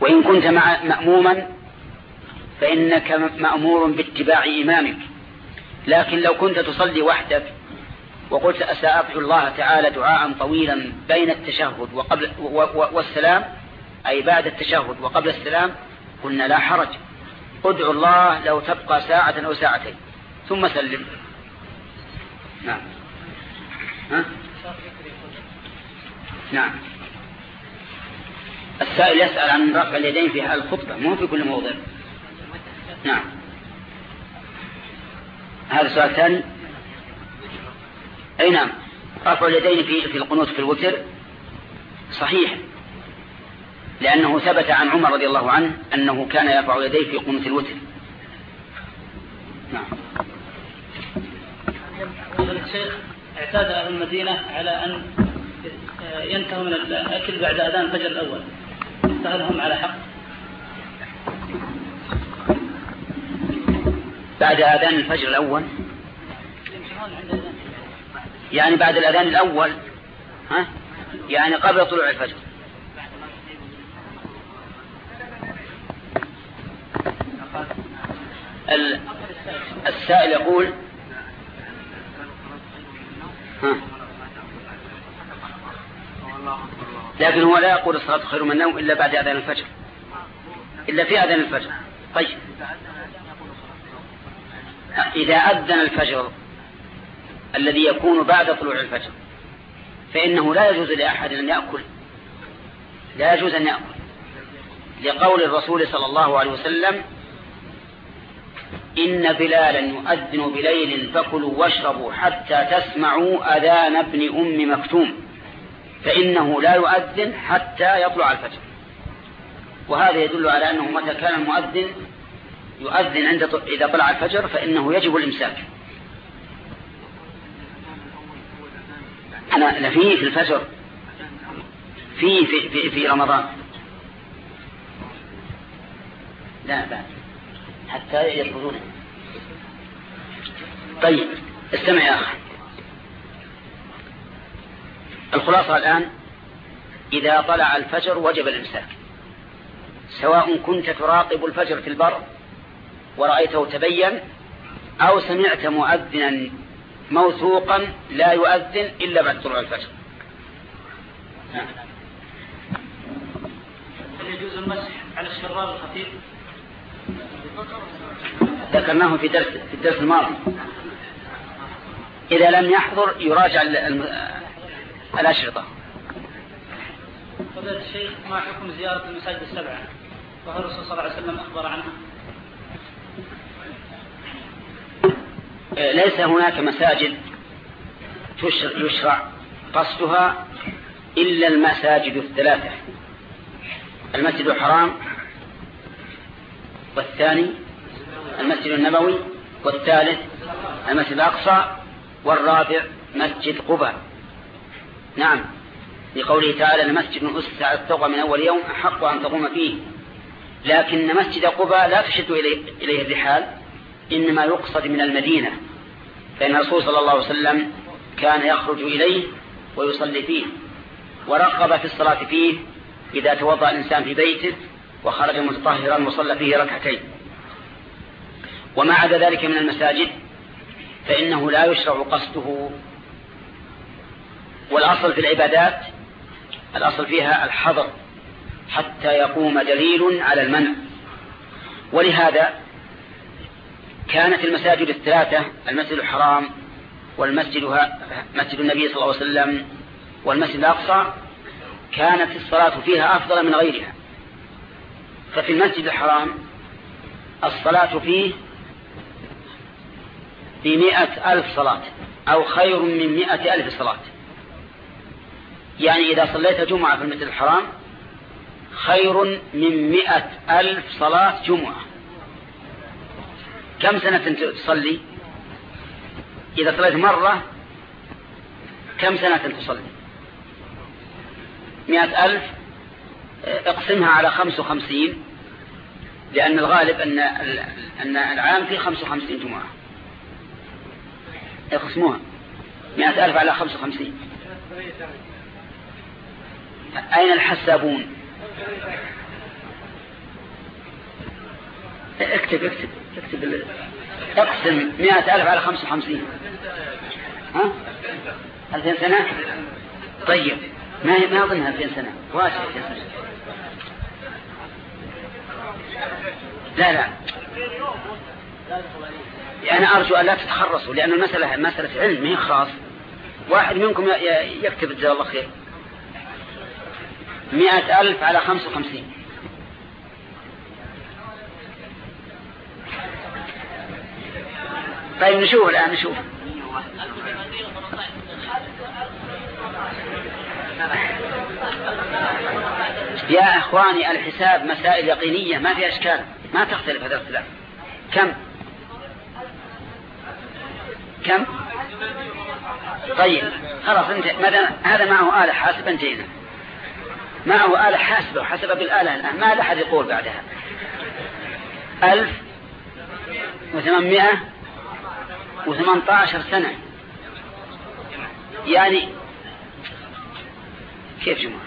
وإن كنت مع مأموما فإنك مأمور باتباع إمامك. لكن لو كنت تصلي وحدك وقلت سأدعو الله تعالى دعاء طويلا بين التشهد وقبل والسلام أي بعد التشهد وقبل السلام قلنا لا حرج. ادعو الله لو تبقى ساعة أو ساعتين. ثم سلم. نعم. ها؟ نعم. السائل يسأل عن رفع اليدين في الخطبة مو في كل موضع. نعم. هذا سؤال ثاني. أي نعم. رفع اليدين في في القنوت في الوتر صحيح لأنه ثبت عن عمر رضي الله عنه أنه كان يرفع يديه في قنوت الوتر. نعم. اعتاد أهل المدينة على أن ينتهوا من الأكل بعد أذان الفجر الأول. فهل هم على حق؟ بعد أذان الفجر الأول يعني بعد الأذان الأول ها؟ يعني قبل طلوع الفجر السائل يقول ها لكن هو لا يقول الصلاة خير من النوم إلا بعد أذان الفجر. إلا في أذان الفجر. طيب. إذا أذن الفجر الذي يكون بعد طلوع الفجر فإنه لا يجوز لأحد أن يأكل. لا يجوز أن يأكل. لقول الرسول صلى الله عليه وسلم إن بلالا يؤذن بليل فكلوا واشربوا حتى تسمعوا أذان ابن أم مكتوم. فإنه لا يؤذن حتى يطلع الفجر. وهذا يدل على أنه متى كان المؤذن يؤذن عند إذا طلع الفجر فإنه يجب الإمساك. أنا فيه في الفجر. فيه في, في, في رمضان. لا بعد. حتى يدخلون طيب استمع يا أخي. الخلاصة الآن إذا طلع الفجر وجب الإمساك. سواء كنت تراقب الفجر في البر ورأيته تبين أو سمعت مؤذنا موثوقا لا يؤذن إلا بعد طلوع الفجر. هل يجوز المسح على الشراب الخفيف؟ ذكرناه في درس في الدرس الماضي. إذا لم يحضر يراجع الأشرطة. فضيلة الشيخ ما حكم زيارة المساجد السبعة؟ وهو الرسول صلى الله عليه وسلم أخبر عنها؟ ليس هناك مساجد يشرع قصدها إلا المساجد الثلاثة. المسجد الحرام والثاني المسجد النبوي والثالث المسجد الأقصى والرابع مسجد قباء. نعم. لقوله تعالى المسجد أسس على التقوى من أول يوم أحق أن تقوم فيه. لكن مسجد قباء لا تشد إليه الرحال إنما يقصد من المدينة. فإن الرسول صلى الله عليه وسلم كان يخرج إليه ويصلي فيه ورغب في الصلاة فيه إذا توضأ الإنسان في بيته وخرج متطهرا وصلى فيه ركعتين. وما عدا ذلك من المساجد فإنه لا يشرع قصده والأصل في العبادات الأصل فيها الحظر حتى يقوم دليل على المنع. ولهذا كانت المساجد الثلاثة المسجد الحرام والمسجد مسجد النبي صلى الله عليه وسلم والمسجد الأقصى كانت الصلاة فيها أفضل من غيرها. ففي المسجد الحرام الصلاة فيه بمئة ألف صلاة أو خير من مئة ألف صلاة. يعني إذا صليت جمعة في المسجد الحرام خير من مئة ألف صلاة جمعة. كم سنة تصلي؟ إذا صليت مرة كم سنة تصلي؟ مئة ألف؟ اقسمها على خمس وخمسين لأن الغالب أن العام فيه خمس وخمسين جمعة. اقسموها. مئة ألف على خمس وخمسين. أين الحسابون؟ اكتب اكتب اكتب اقسم مئة ألف على خمسة وخمسين. ها؟ ألفين سنة؟ طيب ما ما أظنها ألفين سنة؟ واجب ألفين سنة. لا لا. أنا أرجو أن لا تتخرصوا لأن المسألة مسألة علم هي خاص. واحد منكم يكتب جزاه الله خير. مئة ألف على خمسة وخمسين. طيب نشوف الآن نشوف. يا إخواني الحساب مسائل يقينية ما في أشكال ما تختلف هذا الاختلاف. كم؟ كم؟ طيب خلاص انت هذا معه آلة حاسبة انتهينا. معه آلة حاسبة وحسب بالآلة الآن؟ ما أحد يقول بعدها. ألف وثمانمائة وثمان عشر سنة. يعني كيف جمعة؟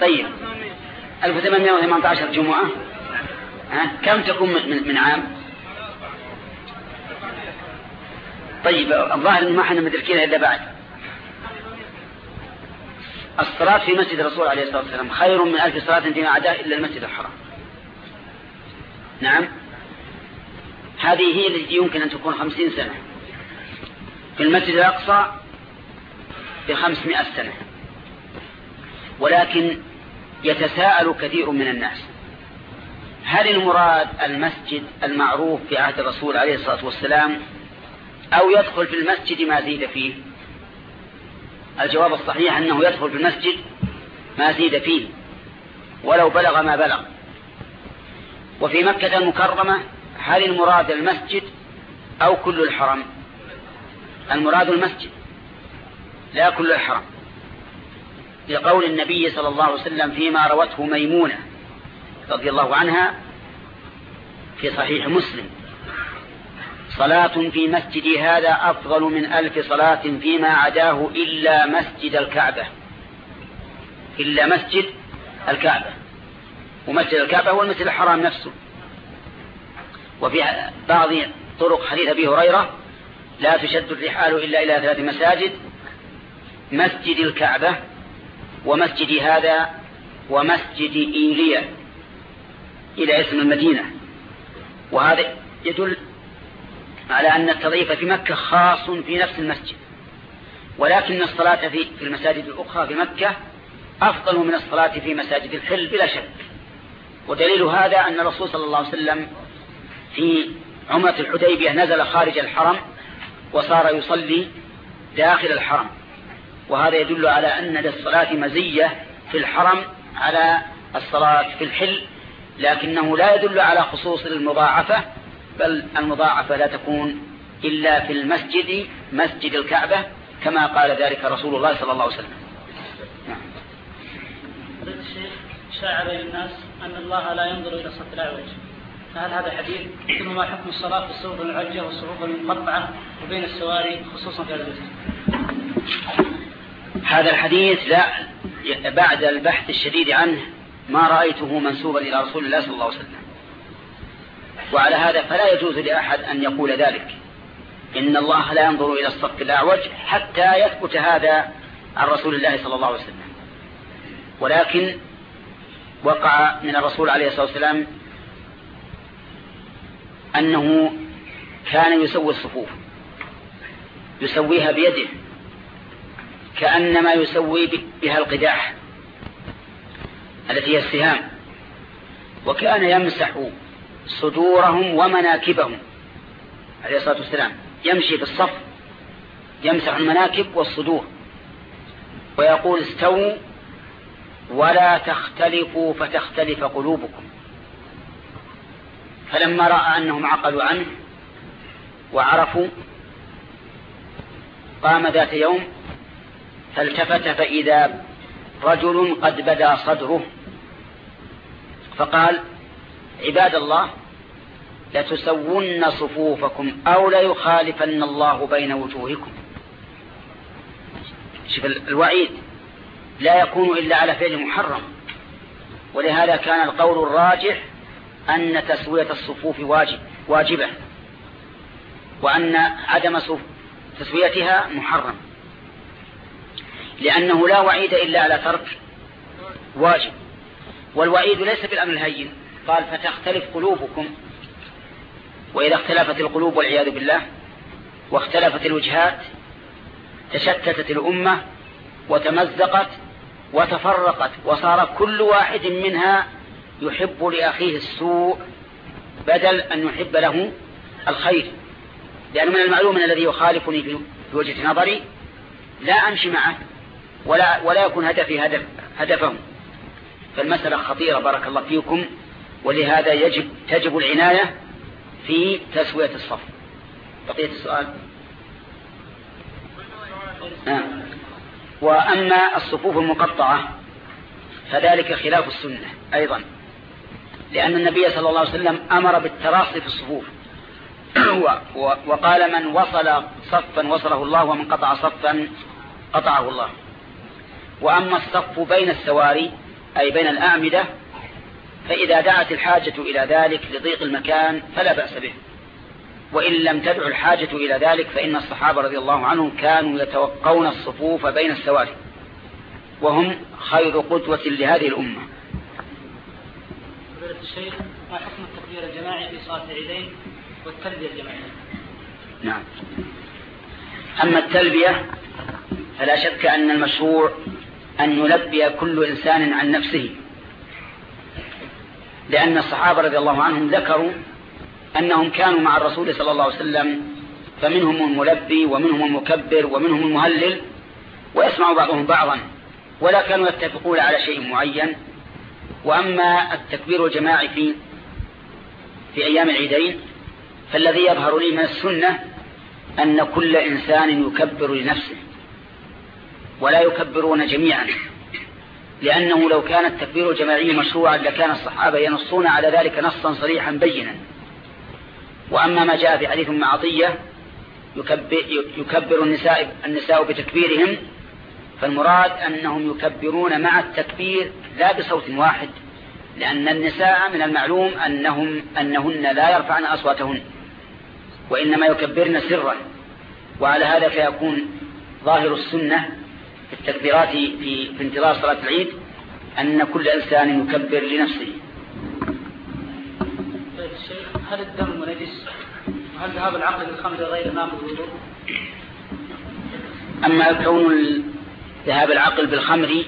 طيب. 1818 جمعة. ها؟ كم تكون من, من عام؟ طيب الظاهر ما إحنا مدركينها إلا بعد. الصلاة في مسجد الرسول عليه الصلاة والسلام خير من ألف صلاة فيما عداه إلا المسجد الحرام. نعم. هذه هي التي يمكن أن تكون خمسين سنة. في المسجد الأقصى بخمسمائة سنة. ولكن يتساءل كثير من الناس. هل المراد المسجد المعروف في عهد الرسول عليه الصلاة والسلام أو يدخل في المسجد ما زيد فيه؟ الجواب الصحيح أنه يدخل في المسجد ما زيد فيه ولو بلغ ما بلغ. وفي مكة المكرمة هل المراد المسجد أو كل الحرم؟ المراد المسجد لا كل الحرم. لقول النبي صلى الله عليه وسلم فيما روته ميمونة رضي الله عنها في صحيح مسلم. صلاة في مسجد هذا أفضل من ألف صلاة فيما عداه إلا مسجد الكعبة. إلا مسجد الكعبة. ومسجد الكعبة هو المسجد الحرام نفسه. وفي بعض طرق حديث أبي هريرة لا تشد الرحال إلا إلى ثلاث مساجد مسجد الكعبة ومسجد هذا ومسجد إيليا إلى اسم المدينة. وهذا يدل على أن التضعيف في مكة خاص في نفس المسجد. ولكن الصلاة في في المساجد الأخرى في مكة أفضل من الصلاة في مساجد الحل بلا شك. ودليل هذا أن الرسول صلى الله عليه وسلم في عمرة الحديبية نزل خارج الحرم وصار يصلي داخل الحرم. وهذا يدل على أن للصلاة مزية في الحرم على الصلاة في الحل لكنه لا يدل على خصوص المضاعفة بل المضاعفة لا تكون إلا في المسجد مسجد الكعبة كما قال ذلك رسول الله صلى الله عليه وسلم. نعم. الشيخ شاع بين الناس أن الله لا ينظر إلى الصف الأعوج. فهل هذا حديث؟ ثم ما حكم الصلاة في الصفوف المعجة والصفوف المقطعة وبين السواري خصوصا في هذا هذا الحديث لا بعد البحث الشديد عنه ما رأيته منسوبا إلى رسول الله صلى الله عليه وسلم. وعلى هذا فلا يجوز لأحد أن يقول ذلك. إن الله لا ينظر إلى الصف الأعوج حتى يثبت هذا عن رسول الله صلى الله عليه وسلم. ولكن وقع من الرسول عليه الصلاة والسلام أنه كان يسوي الصفوف. يسويها بيده. كأنما يسوي بها القداح التي هي السهام. وكان يمسح صدورهم ومناكبهم. عليه الصلاة والسلام. يمشي في الصف يمسح المناكب والصدور. ويقول استووا ولا تختلفوا فتختلف قلوبكم. فلما رأى أنهم عقلوا عنه وعرفوا قام ذات يوم فالتفت فإذا رجل قد بدا صدره. فقال عباد الله لتسون صفوفكم أو ليخالفن الله بين وجوهكم. شوف الوعيد لا يكون إلا على فعل محرم. ولهذا كان القول الراجح أن تسوية الصفوف واجب واجبة وأن عدم تسويتها محرم. لأنه لا وعيد إلا على ترك واجب. والوعيد ليس بالأمر الهين. قال فتختلف قلوبكم. وإذا اختلفت القلوب والعياذ بالله واختلفت الوجهات تشتتت الأمة وتمزقت وتفرقت وصار كل واحد منها يحب لأخيه السوء بدل أن يحب له الخير. لأن من المعلوم الذي يخالفني في وجهة نظري لا أمشي معه ولا, ولا يكون هدفي هدف هدفه فالمسألة خطيرة بارك الله فيكم. ولهذا يجب تجب العناية في تسوية الصف. بقية السؤال؟ آه. وأما الصفوف المقطعة فذلك خلاف السنة أيضا لأن النبي صلى الله عليه وسلم أمر بالتراصي في الصفوف. وقال من وصل صفا وصله الله ومن قطع صفا قطعه الله. وأما الصف بين السواري أي بين الأعمدة فإذا دعت الحاجة إلى ذلك لضيق المكان فلا بأس به. وإن لم تدع الحاجة إلى ذلك فإن الصحابة رضي الله عنهم كانوا يتوقون الصفوف بين السواري. وهم خير قدوة لهذه الأمة. الشيخ ما حكم التكبير الجماعي في صلاة العيدين والتلبية الجماعية؟ نعم. أما التلبية فلا شك أن المشروع أن يلبي كل إنسان عن نفسه. لأن الصحابة رضي الله عنهم ذكروا أنهم كانوا مع الرسول صلى الله عليه وسلم فمنهم الملبي ومنهم المكبر ومنهم المهلل ويسمع بعضهم بعضا ولا كانوا يتفقون على شيء معين. وأما التكبير الجماعي في في أيام العيدين فالذي يظهر لي من السنة أن كل إنسان يكبر لنفسه ولا يكبرون جميعا. لأنه لو كان التكبير الجماعي مشروعا لكان الصحابة ينصون على ذلك نصا صريحا بينا. وأما ما جاء في حديث مع عطية يكبر النساء, النساء بتكبيرهم فالمراد أنهم يكبرون مع التكبير لا بصوت واحد لأن النساء من المعلوم أنهم أنهن لا يرفعن أصواتهن وإنما يكبرن سرا وعلى هذا فيكون ظاهر السنة التكبيرات في, في انتظار صلاة العيد أن كل إنسان يكبر لنفسه. هل الدم نجس؟ وهل ذهاب العقل بالخمر غير ناقض الوضوء أما كون ذهاب العقل بالخمر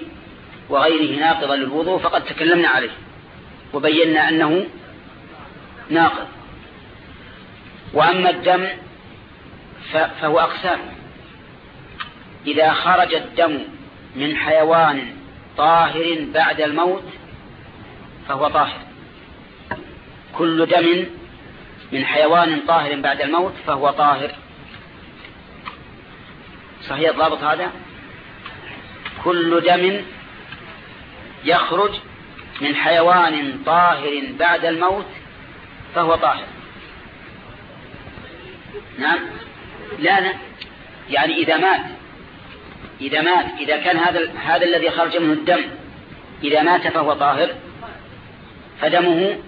وغيره ناقضا للوضوء فقد تكلمنا عليه وبينا أنه ناقض. وأما الدم فهو أقسام. إذا خرج الدم من حيوان طاهر بعد الموت فهو طاهر. كل دم من حيوان طاهر بعد الموت فهو طاهر. صحيح الضابط هذا؟ كل دم يخرج من حيوان طاهر بعد الموت فهو طاهر. نعم. لا لا. يعني إذا مات إذا مات إذا كان هذا هذا الذي خرج منه الدم إذا مات فهو طاهر فدمه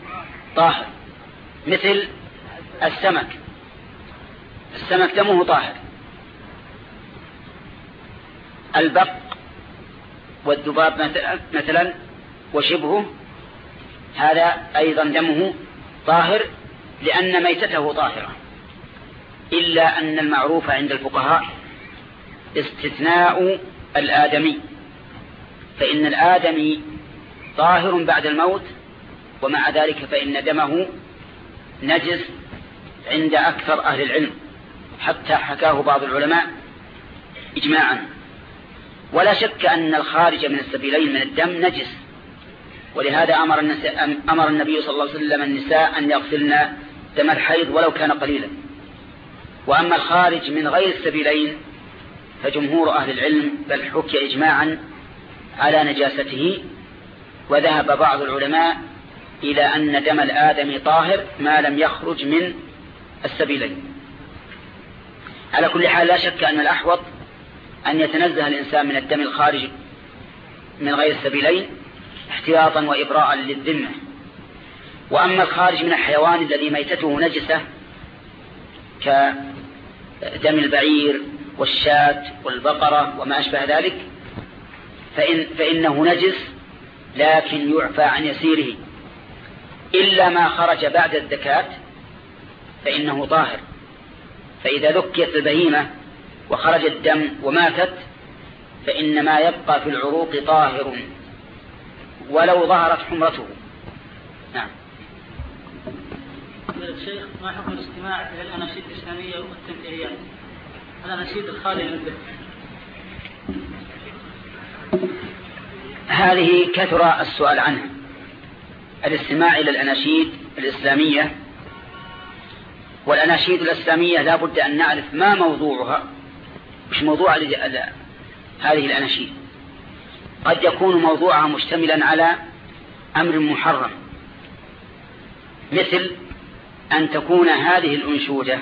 طاهر مثل السمك. السمك دمه طاهر. البق والذباب مثلا وشبهه هذا أيضا دمه طاهر لأن ميتته طاهرة إلا أن المعروف عند الفقهاء استثناء الآدمي. فإن الآدمي طاهر بعد الموت ومع ذلك فإن دمه نجس عند أكثر أهل العلم حتى حكاه بعض العلماء إجماعا. ولا شك أن الخارج من السبيلين من الدم نجس. ولهذا أمر, أمر النبي صلى الله عليه وسلم النساء أن يغسلن دم الحيض ولو كان قليلا. وأما الخارج من غير السبيلين فجمهور أهل العلم بل حكي إجماعا على نجاسته وذهب بعض العلماء إلى أن دم الآدم طاهر ما لم يخرج من السبيلين. على كل حال لا شك أن الأحوط أن يتنزه الإنسان من الدم الخارج من غير السبيلين احتياطا وإبراء للذمة. وأما الخارج من الحيوان الذي ميتته نجسة كدم البعير والشاة والبقرة وما أشبه ذلك فإن فإنه نجس لكن يعفى عن يسيره. إلا ما خرج بعد الزكاة فإنه طاهر. فإذا ذكيت البهيمة وخرج الدم وماتت فإن ما يبقى في العروق طاهر ولو ظهرت حمرته. نعم. الشيخ ما حكم الاستماع إلى الأناشيد الإسلامية والتنبيهيات الأناشيد الخالية من الذكر هذه كثر السؤال عنها الاستماع إلى الأناشيد الإسلامية. والأناشيد الإسلامية لا بد أن نعرف ما موضوعها. مش موضوع هذه الأناشيد. قد يكون موضوعها مشتملا على أمر محرم. مثل أن تكون هذه الأنشودة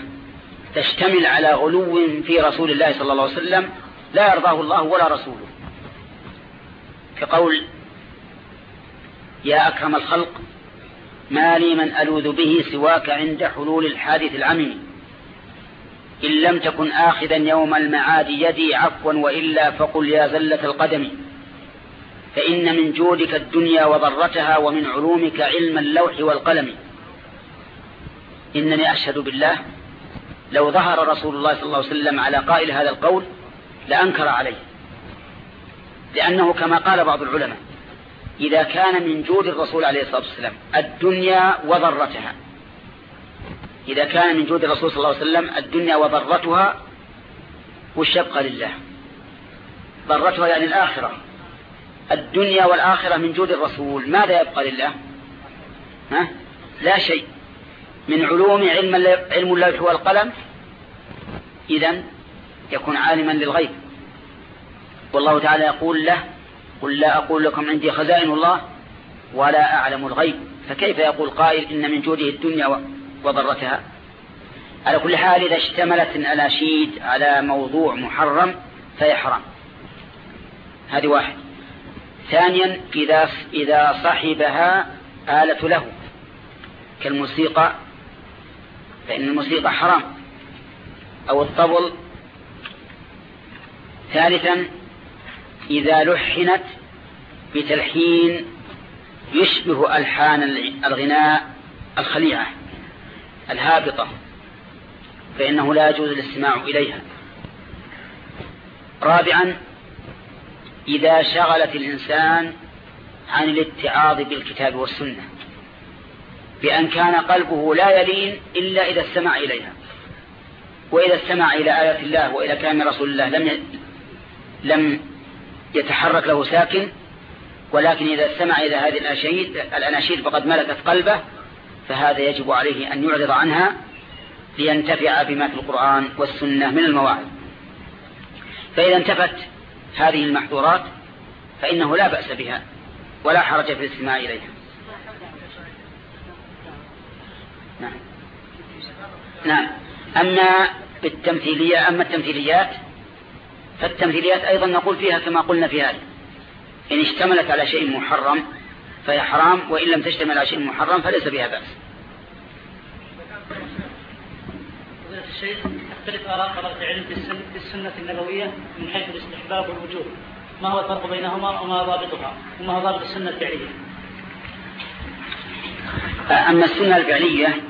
تشتمل على غلو في رسول الله صلى الله عليه وسلم لا يرضاه الله ولا رسوله. كقول يا أكرم الخلق ما لي من ألوذ به سواك عند حلول الحادث العمم إن لم تكن آخذا يوم المعاد يدي عفوا وإلا فقل يا زلة القدم. فإن من جودك الدنيا وضرتها ومن علومك علم اللوح والقلم. إنني أشهد بالله لو ظهر رسول الله صلى الله عليه وسلم على قائل هذا القول لأنكر عليه. لأنه كما قال بعض العلماء إذا كان من جود الرسول عليه الصلاة والسلام الدنيا وضرتها. إذا كان من جود الرسول صلى الله عليه وسلم الدنيا وضرتها وش يبقى لله؟ ضرتها يعني الآخرة. الدنيا والآخرة من جود الرسول ماذا يبقى لله؟ ها؟ لا شيء. من علوم علم علم اللوح والقلم إذا يكون عالما للغيب. والله تعالى يقول له قل لا أقول لكم عندي خزائن الله ولا أعلم الغيب. فكيف يقول قائل إن من جوده الدنيا وضرتها؟ على كل حال إذا اشتملت الأناشيد على موضوع محرم فهي حرام هذه واحد. ثانيا إذا, إذا صحبها آلة له كالموسيقى فإن الموسيقى حرام أو الطبل ثالثا إذا لحنت بتلحين يشبه ألحان الغناء الخليعة الهابطة فإنه لا يجوز الاستماع إليها. رابعا إذا شغلت الإنسان عن الاتعاظ بالكتاب والسنة بأن كان قلبه لا يلين إلا إذا استمع إليها. وإذا استمع إلى آيات الله وإلى كلام رسول الله لم لم يتحرك له ساكن ولكن إذا استمع إلى هذه الأناشيد الأناشيد فقد ملكت قلبه فهذا يجب عليه أن يعرض عنها لينتفع بما في القرآن والسنة من المواعظ. فإذا انتفت هذه المحظورات فإنه لا بأس بها ولا حرج في الاستماع إليها. نعم. نعم. أما بالتمثيلية أما التمثيليات فالتمثيليات أيضا نقول فيها كما قلنا في هذه. إن اشتملت على شيء محرم فهي حرام وإن لم تشتمل على شيء محرم فليس بها بأس. الشيخ تختلف آراء طلبة العلم في السنة النبوية من حيث الاستحباب والوجوب. ما هو الفرق بينهما وما ضابطها؟ وما هو ضابط السنة الفعلية؟ أما السنة الفعلية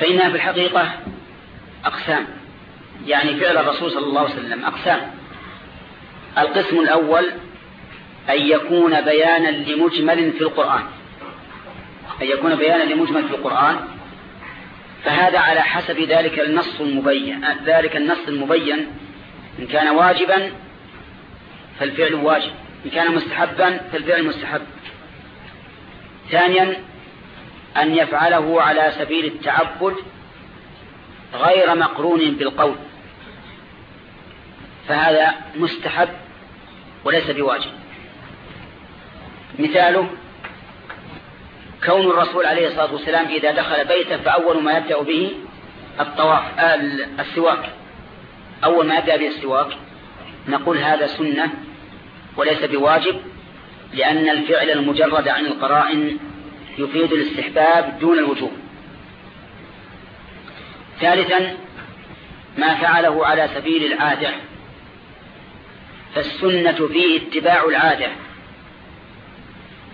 فإنها في الحقيقة أقسام. يعني فعل الرسول صلى الله عليه وسلم أقسام. القسم الأول أن يكون بيانا لمجمل في القرآن. أن يكون بيانا لمجمل في القرآن. فهذا على حسب ذلك النص المبين. ذلك النص المبين. إن كان واجبا فالفعل واجب. إن كان مستحبا فالفعل مستحب. ثانيا أن يفعله على سبيل التعبد غير مقرون بالقول. فهذا مستحب وليس بواجب. مثاله كون الرسول عليه الصلاة والسلام إذا دخل بيته فأول ما يبدأ به الطواف السواك. أول ما يبدأ به السواك نقول هذا سنة وليس بواجب. لأن الفعل المجرد عن القرائن يفيد الاستحباب دون الوجوب. ثالثا ما فعله على سبيل العادة فالسنة فيه اتباع العادة.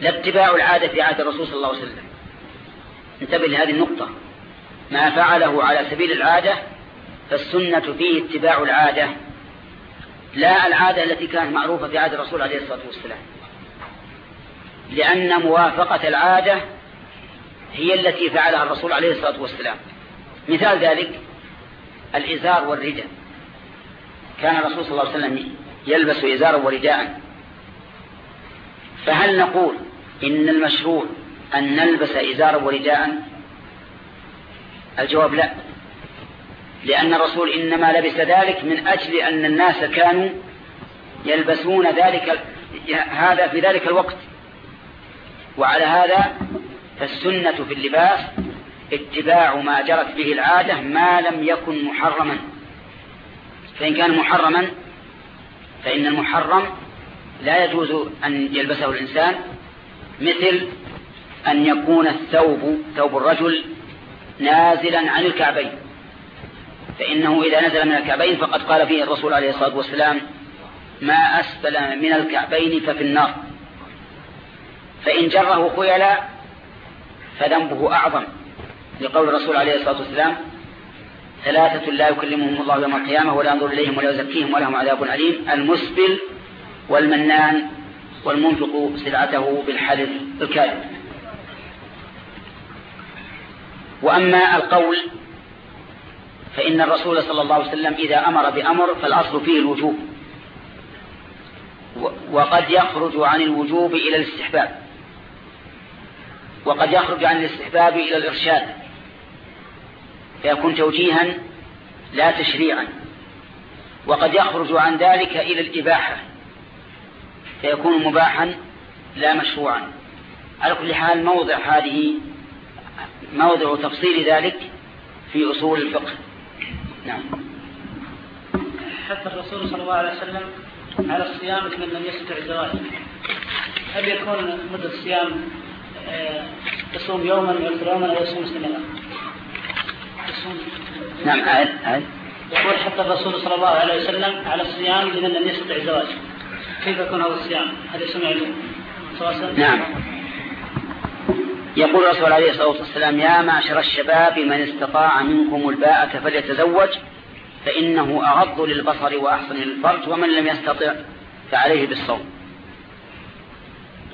لا اتباع العادة في عهد الرسول صلى الله عليه وسلم. انتبه لهذه النقطة. ما فعله على سبيل العادة فالسنة فيه اتباع العادة. لا العادة التي كانت معروفة في عهد الرسول عليه الصلاة والسلام. لأن موافقة العادة هي التي فعلها الرسول عليه الصلاة والسلام. مثال ذلك الإزار والرداء. كان الرسول صلى الله عليه وسلم يلبس إزارا ورداء فهل نقول إن المشروع أن نلبس إزارا ورداء؟ الجواب لا. لأن الرسول إنما لبس ذلك من أجل أن الناس كانوا يلبسون ذلك هذا في ذلك الوقت. وعلى هذا فالسنة في اللباس اتباع ما جرت به العادة ما لم يكن محرما. فإن كان محرما فإن المحرم لا يجوز أن يلبسه الإنسان مثل أن يكون الثوب ثوب الرجل نازلا عن الكعبين. فإنه إذا نزل من الكعبين فقد قال فيه الرسول عليه الصلاة والسلام ما أسفل من الكعبين ففي النار. فإن جره خيلا فذنبه أعظم. لقول الرسول عليه الصلاة والسلام ثلاثة لا يكلمهم الله يوم القيامة ولا ينظر إليهم ولا يزكيهم ولهم عذاب أليم. المسبل والمنان والمنفق سلعته بالحلف الكاذب. وأما القول فإن الرسول صلى الله عليه وسلم إذا أمر بأمر فالأصل فيه الوجوب وقد يخرج عن الوجوب إلى الاستحباب. وقد يخرج عن الاستحباب إلى الإرشاد. فيكون توجيها لا تشريعا. وقد يخرج عن ذلك إلى الإباحة. فيكون مباحا لا مشروعا. على كل حال موضع هذه موضع تفصيل ذلك في أصول الفقه. نعم. حتى الرسول صلى الله عليه وسلم على الصيام من لم يستطع الزواج هل يكون مدة الصيام يصوم يوما ويفطر يوما أو يصوم استمرارا؟ نعم عاد عاد يقول حتى الرسول صلى الله عليه وسلم على الصيام لمن لم يستطع الزواج كيف يكون هذا الصيام؟ هل يصوم يوم؟ نعم يقول الرسول عليه الصلاة والسلام يا معشر الشباب من استطاع منكم الباءة فليتزوج فإنه أغض للبصر وأحسن للفرج ومن لم يستطع فعليه بالصوم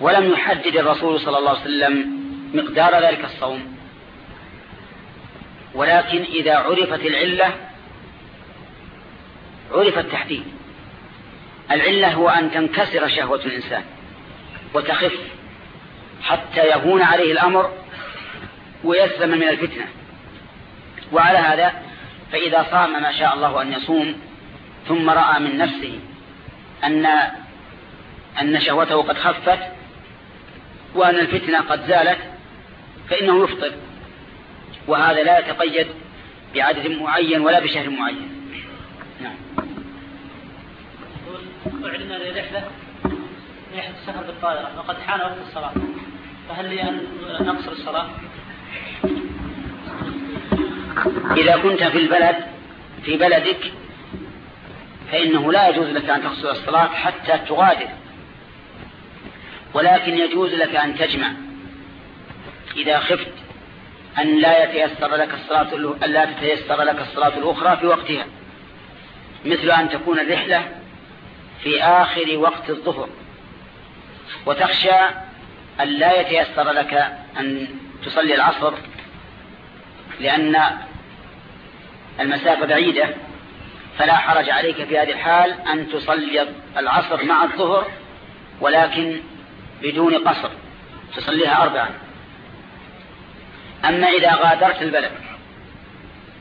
ولم يحدد الرسول صلى الله عليه وسلم مقدار ذلك الصوم. ولكن إذا عرفت العلة عرف التحديد. العلة هو أن تنكسر شهوة الإنسان وتخف حتى يهون عليه الأمر ويسلم من الفتنة. وعلى هذا فإذا صام ما شاء الله أن يصوم ثم رأى من نفسه أن أن شهوته قد خفت وأن الفتنة قد زالت فإنه يفطر. وهذا لا يتقيد بعدد معين ولا بشهر معين. نعم. أعلن لرحلة رحلة السفر بالطائرة. وقد حان وقت الصلاة. فهل لي أن نقصر الصلاة؟ إذا كنت في البلد في بلدك فإنه لا يجوز لك أن تقصر الصلاة حتى تغادر. ولكن يجوز لك أن تجمع إذا خفت أن لا يتيسر لك الصلاة أن لا تتيسر لك الصلاة الأخرى في وقتها مثل أن تكون الرحلة في آخر وقت الظهر وتخشى أن لا يتيسر لك أن تصلي العصر لأن المسافة بعيدة فلا حرج عليك في هذه الحال أن تصلي العصر مع الظهر ولكن بدون قصر تصليها أربعا. أما إذا غادرت البلد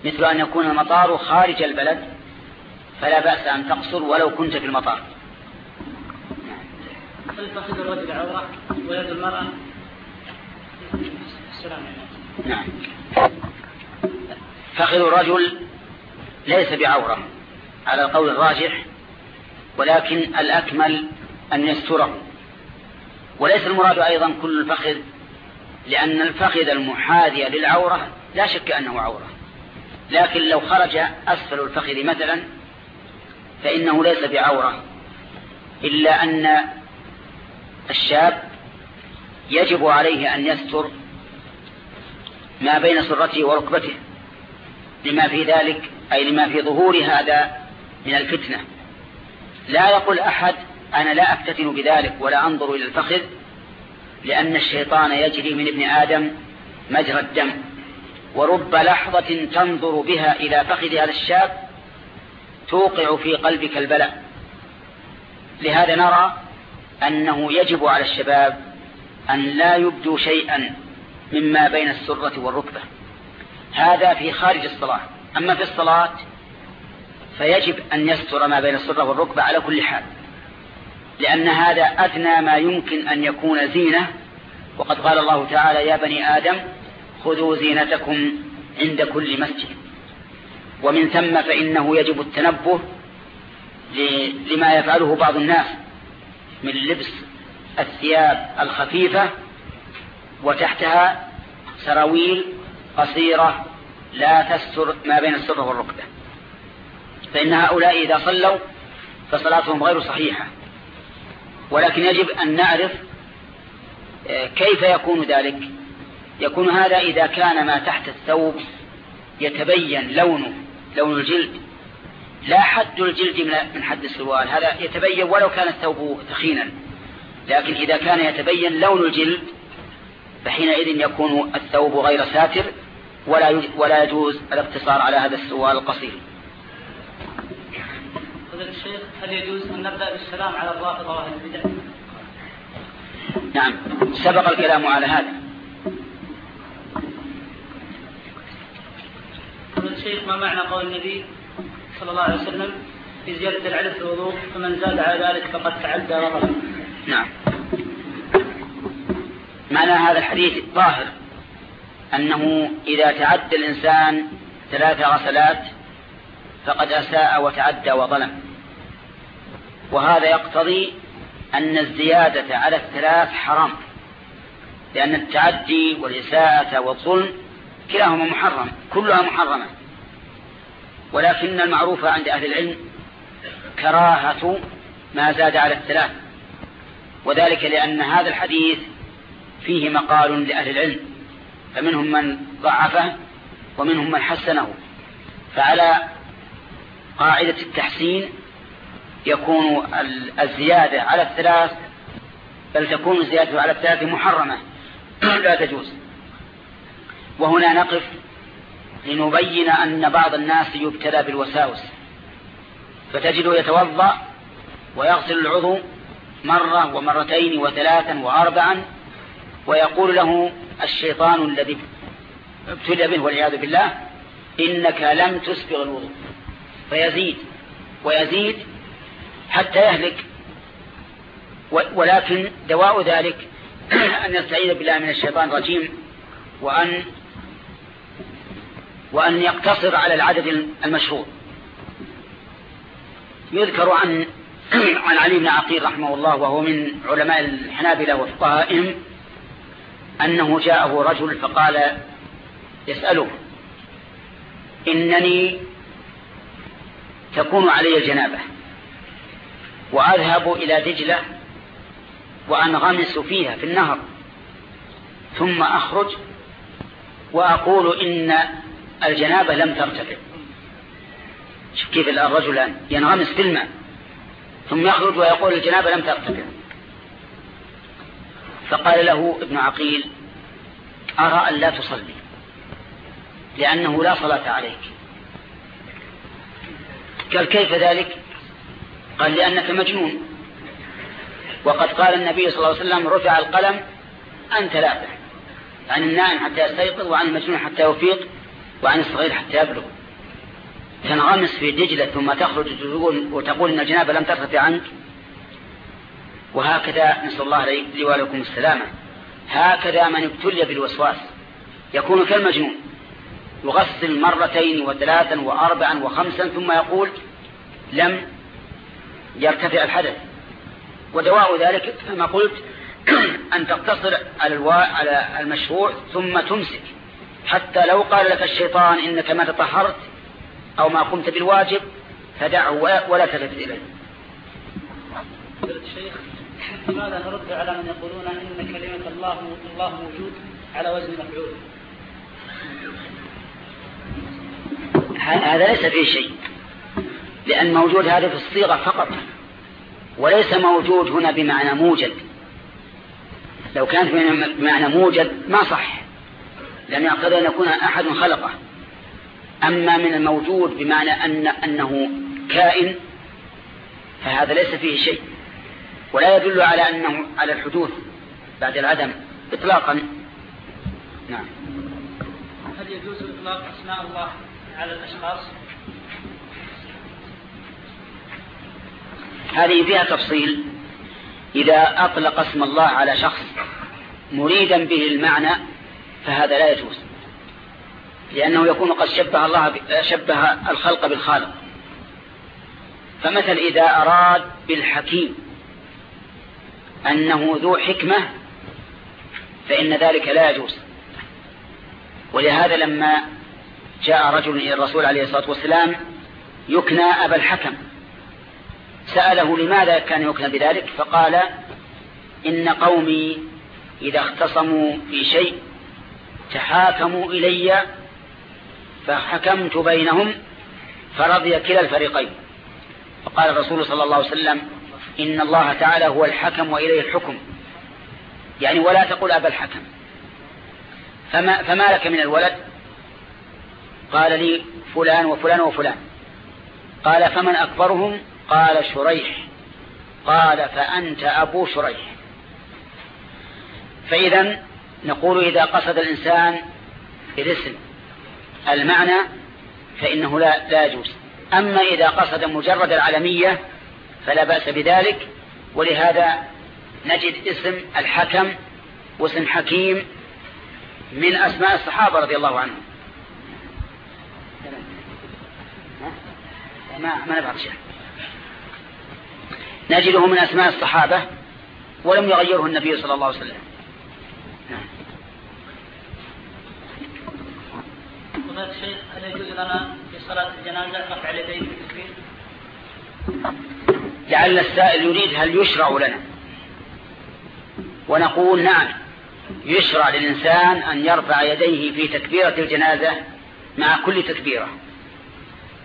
مثل أن يكون المطار خارج البلد فلا بأس أن تقصر ولو كنت في المطار. تفقد الرجل عورة المرأة؟ السلام نعم. فخذ الرجل ليس بعورة على القول الراجح ولكن الأكمل أن يستره. وليس المراد أيضا كل الفخذ لأن الفخذ المحاذية للعورة لا شك أنه عورة. لكن لو خرج أسفل الفخذ مثلا فإنه ليس بعورة إلا أن الشاب يجب عليه أن يستر ما بين سرته وركبته لما في ذلك أي لما في ظهور هذا من الفتنة. لا يقول أحد أنا لا أفتتن بذلك ولا أنظر إلى الفخذ لأن الشيطان يجري من ابن آدم مجرى الدم. ورب لحظة تنظر بها إلى فخذ هذا الشاب توقع في قلبك البلاء. لهذا نرى أنه يجب على الشباب أن لا يبدوا شيئا مما بين السرة والركبة. هذا في خارج الصلاة. أما في الصلاة فيجب أن يستر ما بين السرة والركبة على كل حال. لأن هذا أدنى ما يمكن أن يكون زينة. وقد قال الله تعالى يا بني آدم خذوا زينتكم عند كل مسجد. ومن ثم فإنه يجب التنبه لما يفعله بعض الناس من لبس الثياب الخفيفة وتحتها سراويل قصيرة لا تستر ما بين السرة والركبة. فإن هؤلاء إذا صلوا فصلاتهم غير صحيحة. ولكن يجب أن نعرف آه، كيف يكون ذلك؟ يكون هذا إذا كان ما تحت الثوب يتبين لونه لون الجلد. لا حد الجلد من حد السروال هذا يتبين ولو كان الثوب ثخينا. لكن إذا كان يتبين لون الجلد فحينئذ يكون الثوب غير ساتر ولا ولا يجوز الاقتصار على هذا السروال القصير. فضيلة الشيخ هل يجوز أن نبدأ بالسلام على الرافضة وأهل البدع؟ نعم سبق الكلام على هذا. الشيخ ما معنى قول النبي صلى الله عليه وسلم في زيادة العدد في الوضوء فمن زاد على ذلك فقد تعدى وظلم. نعم. معنى هذا الحديث ظاهر أنه إذا تعدى الإنسان ثلاث غسلات فقد أساء وتعدى وظلم وهذا يقتضي أن الزيادة على الثلاث حرام لأن التعدي والإساءة والظلم كلاهما محرم كلها محرمة. ولكن المعروف عند أهل العلم كراهة ما زاد على الثلاث وذلك لأن هذا الحديث فيه مقال لأهل العلم فمنهم من ضعفه ومنهم من حسنه. فعلى قاعدة التحسين يكون الزيادة على الثلاث بل تكون الزيادة على الثلاث محرمة. لا تجوز. وهنا نقف لنبين أن بعض الناس يبتلى بالوساوس. فتجده يتوضأ ويغسل العضو مرة ومرتين وثلاثا وأربعا ويقول له الشيطان الذي ابتلي به والعياذ بالله إنك لم تسبغ الوضوء. فيزيد ويزيد حتى يهلك. ولكن دواء ذلك أن يستعيذ بالله من الشيطان الرجيم وأن وأن يقتصر على العدد المشهور. يذكر عن عن علي بن عقيل رحمه الله وهو من علماء الحنابلة وفقهائهم أنه جاءه رجل فقال يسأله إنني تكون علي الجنابة وأذهب إلى دجلة وأنغمس فيها في النهر. ثم أخرج وأقول إن الجنابة لم ترتفع. شوف كيف الرجل الآن ينغمس في الماء. ثم يخرج ويقول الجنابة لم ترتفع. فقال له ابن عقيل أرى أن لا تصلي لأنه لا صلاة عليك. قال كيف ذلك؟ قال لأنك مجنون. وقد قال النبي صلى الله عليه وسلم رفع القلم عن ثلاثة عن النائم حتى يستيقظ وعن المجنون حتى يفيق وعن الصغير حتى يبلغ. تنغمس في دجلة ثم تخرج وتقول إن الجنابة لم ترتفع عنك. وهكذا نسأل الله لي ولكم السلامة. هكذا من ابتلي بالوسواس. يكون كالمجنون. يغسل مرتين وثلاثا وأربعا وخمسا ثم يقول لم يرتفع الحدث. ودواء ذلك كما قلت أن تقتصر على, المشروع ثم تمسك. حتى لو قال لك الشيطان إنك ما تطهرت أو ما قمت بالواجب فدعه ولا تلفت إليه. الشيخ لماذا نرد على من يقولون إن كلمة الله الله موجود على وزن مفعول؟ هذا ليس فيه شيء. لأن موجود هذا في الصيغة فقط وليس موجود هنا بمعنى موجد. لو كانت بمعنى موجد ما صح لأن يقتضي أن يكون أحد خلقه. أما من الموجود بمعنى أن أنه كائن فهذا ليس فيه شيء. ولا يدل على أنه على الحدوث بعد العدم إطلاقا. نعم. هل يجوز إطلاق أسماء الله على الأشخاص؟ هذه فيها تفصيل. إذا أطلق اسم الله على شخص مريدا به المعنى فهذا لا يجوز لأنه يكون قد شبه الله شبه الخلق بالخالق. فمثل إذا أراد بالحكيم أنه ذو حكمة فإن ذلك لا يجوز. ولهذا لما جاء رجل إلى الرسول عليه الصلاة والسلام يكنى أبا الحكم سأله لماذا كان يكنى بذلك فقال إن قومي إذا اختصموا في شيء تحاكموا إلي فحكمت بينهم فرضي كلا الفريقين. فقال الرسول صلى الله عليه وسلم إن الله تعالى هو الحكم وإليه الحكم. يعني ولا تقول أبا الحكم. فما, فما لك من الولد؟ قال لي فلان وفلان وفلان. قال فمن أكبرهم؟ قال شريح. قال فأنت أبو شريح. فإذا نقول إذا قصد الإنسان الاسم المعنى فإنه لا, لا يجوز. أما إذا قصد مجرد العلمية فلا بأس بذلك ولهذا نجد اسم الحكم واسم حكيم من أسماء الصحابة رضي الله عنهم. ما ما نبغى شيء. نجده من أسماء الصحابة ولم يغيره النبي صلى الله عليه وسلم نعم. الشيخ هل يجوز لنا في صلاة الجنازة رفع اليدين بالتكبير؟ لعل السائل يريد هل يشرع لنا ونقول نعم يشرع للإنسان أن يرفع يديه في تكبيرة الجنازة مع كل تكبيرة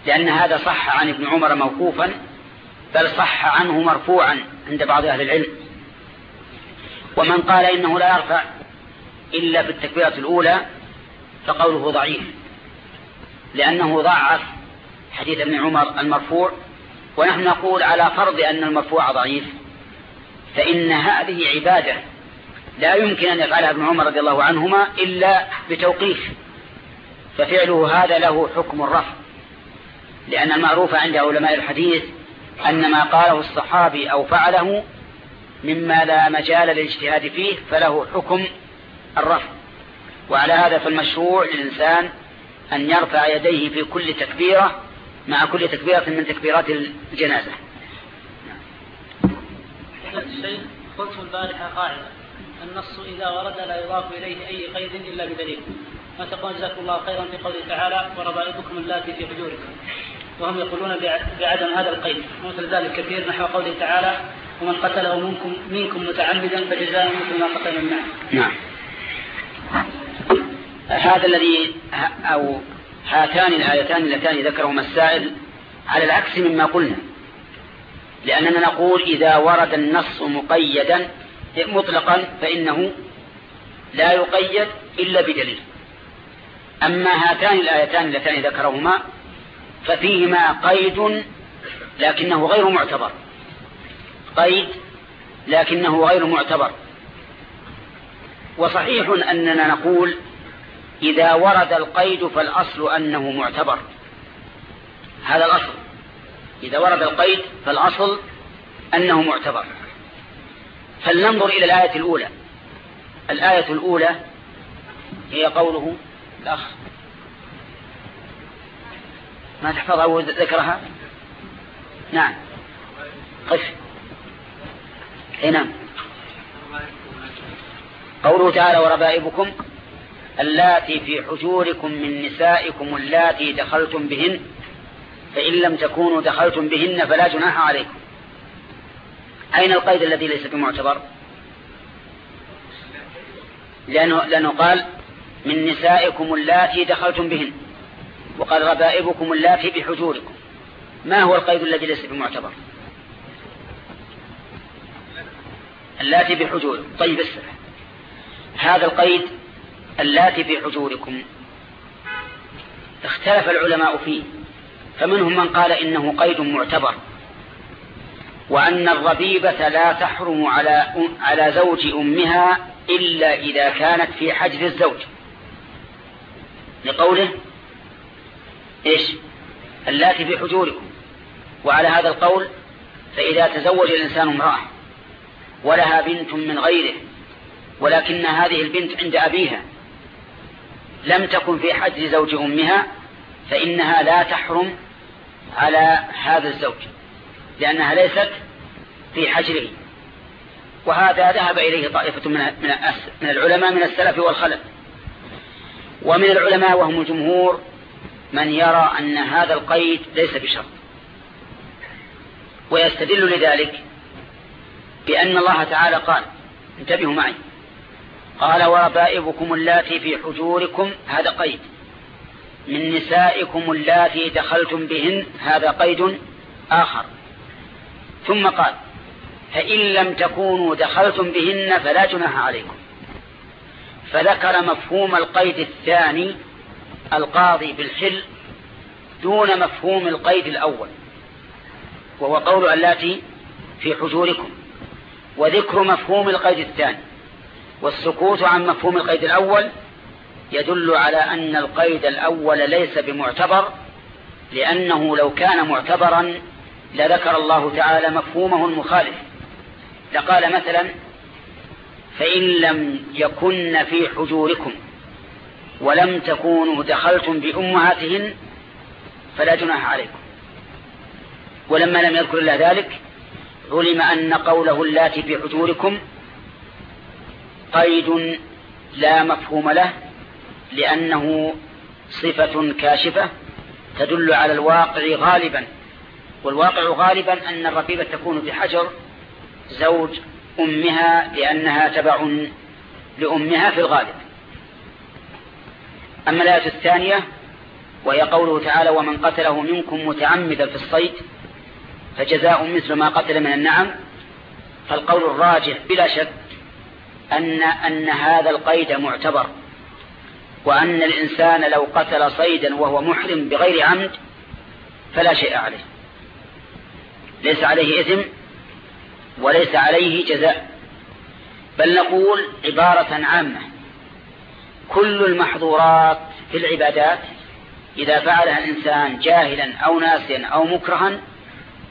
لأن هذا صح عن ابن عمر موقوفا بل صح عنه مرفوعا عند بعض أهل العلم. ومن قال إنه لا يرفع إلا في التكبيرة الأولى فقوله ضعيف لأنه ضعف حديث ابن عمر المرفوع. ونحن نقول على فرض أن المرفوع ضعيف فإن هذه عبادة لا يمكن أن يفعلها ابن عمر رضي الله عنهما إلا بتوقيف ففعله هذا له حكم الرفع لأن المعروف عند علماء الحديث أن ما قاله الصحابي أو فعله مما لا مجال للاجتهاد فيه فله حكم الرفع. وعلى هذا فالمشروع للإنسان أن يرفع يديه في كل تكبيرة مع كل تكبيرة من تكبيرات الجنازة. الشيخ قلت البارحة قاعدة. النص إذا ورد لا يضاف إليه أي قيد إلا بدليل. ما تقول جزاكم الله خيرا في قوله تعالى وربائبكم اللاتي في حجوركم وهم يقولون بعدم هذا القيد. ومثل ذلك كثير نحو قوله تعالى ومن قتله منكم, منكم متعمدا فجزاء مثل ما قتل من نعم. هذا الذي أو هاتان الآيتان اللتان ذكرهما السائل على العكس مما قلنا. لأننا نقول إذا ورد النص مقيدا مطلقا فإنه لا يقيد إلا بدليل. أما هاتان الآيتان اللتان ذكرهما ففيهما قيد لكنه غير معتبر. قيد لكنه غير معتبر. وصحيح أننا نقول إذا ورد القيد فالأصل أنه معتبر. هذا الأصل. إذا ورد القيد فالأصل أنه معتبر. فلننظر إلى الآية الأولى. الآية الأولى هي قوله الأخ ما تحفظ أو ذكرها؟ نعم. قف أي نعم. قوله تعالى وربائبكم اللاتي في حجوركم من نسائكم اللاتي دخلتم بهن فإن لم تكونوا دخلتم بهن فلا جناح عليكم. أين القيد الذي ليس بمعتبر؟ لأنه, لأنه قال من نسائكم اللاتي دخلتم بهن. وقال ربائبكم اللاتي بحجوركم. ما هو القيد الذي ليس بمعتبر؟ اللاتي بحجور طيب اسمع هذا القيد اللاتي في حجوركم اختلف العلماء فيه. فمنهم من قال إنه قيد معتبر. وأن الربيبة لا تحرم على على زوج أمها إلا إذا كانت في حجر الزوج. لقوله إيش؟ اللاتي في حجوركم. وعلى هذا القول فإذا تزوج الإنسان امرأة ولها بنت من غيره ولكن هذه البنت عند أبيها لم تكن في حجر زوج أمها فإنها لا تحرم على هذا الزوج لأنها ليست في حجره. وهذا ذهب إليه طائفة من من العلماء من السلف والخلف. ومن العلماء وهم الجمهور من يرى أن هذا القيد ليس بشرط. ويستدل لذلك بأن الله تعالى قال انتبهوا معي قال وربائبكم اللاتي في حجوركم هذا قيد من نسائكم اللاتي دخلتم بهن هذا قيد آخر. ثم قال فإن لم تكونوا دخلتم بهن فلا جناح عليكم. فذكر مفهوم القيد الثاني القاضي بالحل دون مفهوم القيد الأول وهو قول اللاتي في حجوركم وذكر مفهوم القيد الثاني والسكوت عن مفهوم القيد الأول يدل على أن القيد الأول ليس بمعتبر لأنه لو كان معتبرا لذكر الله تعالى مفهومه المخالف. لقال مثلا فإن لم يكن في حجوركم ولم تكونوا دخلتم بأمهاتهن فلا جناح عليكم. ولما لم يذكر إلا ذلك علم أن قوله اللاتي في حجوركم قيد لا مفهوم له لأنه صفة كاشفة تدل على الواقع غالبا. والواقع غالبا أن الربيبة تكون بحجر زوج أمها لأنها تبع لأمها في الغالب. أما الآية الثانية وهي قوله تعالى ومن قتله منكم متعمدا في الصيد فجزاء مثل ما قتل من النعم فالقول الراجح بلا شك أن, أن هذا القيد معتبر وأن الإنسان لو قتل صيدا وهو محرم بغير عمد فلا شيء عليه. ليس عليه إثم وليس عليه جزاء. بل نقول عبارة عامة. كل المحظورات في العبادات إذا فعلها الإنسان جاهلا أو ناسيا أو مكرها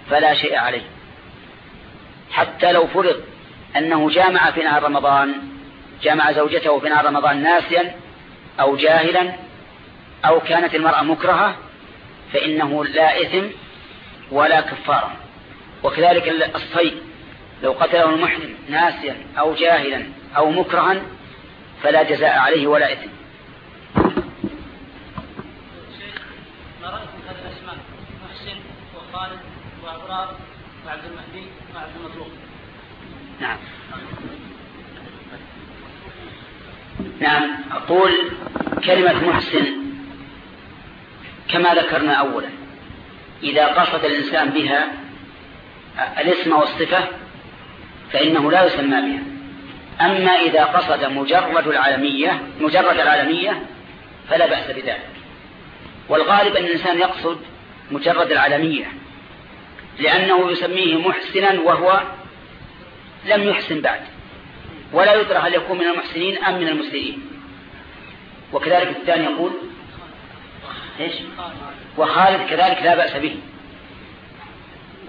فلا شيء عليه. حتى لو فرض أنه جامع في نهار رمضان جامع زوجته في نهار رمضان ناسيا أو جاهلا أو كانت المرأة مكرهة فإنه لا إثم ولا كفارة. وكذلك الصيد لو قتله المحرم ناسيا أو جاهلا أو مكرها فلا جزاء عليه ولا إثم. ما رأيكم هذه الأسماء. محسن وخالد وعبد المهدي وعبد المطلوب. نعم. نعم. أقول كلمة محسن كما ذكرنا أولا. إذا قصد الإنسان بها الاسم والصفة فإنه لا يسمى بها. أما إذا قصد مجرد العالمية مجرد العالمية فلا بأس بذلك. والغالب أن الإنسان يقصد مجرد العالمية لأنه يسميه محسنا وهو لم يحسن بعد. ولا يدرى هل يكون من المحسنين أم من المسيئين. وكذلك الثاني يقول إيش؟ وخالد كذلك لا بأس به.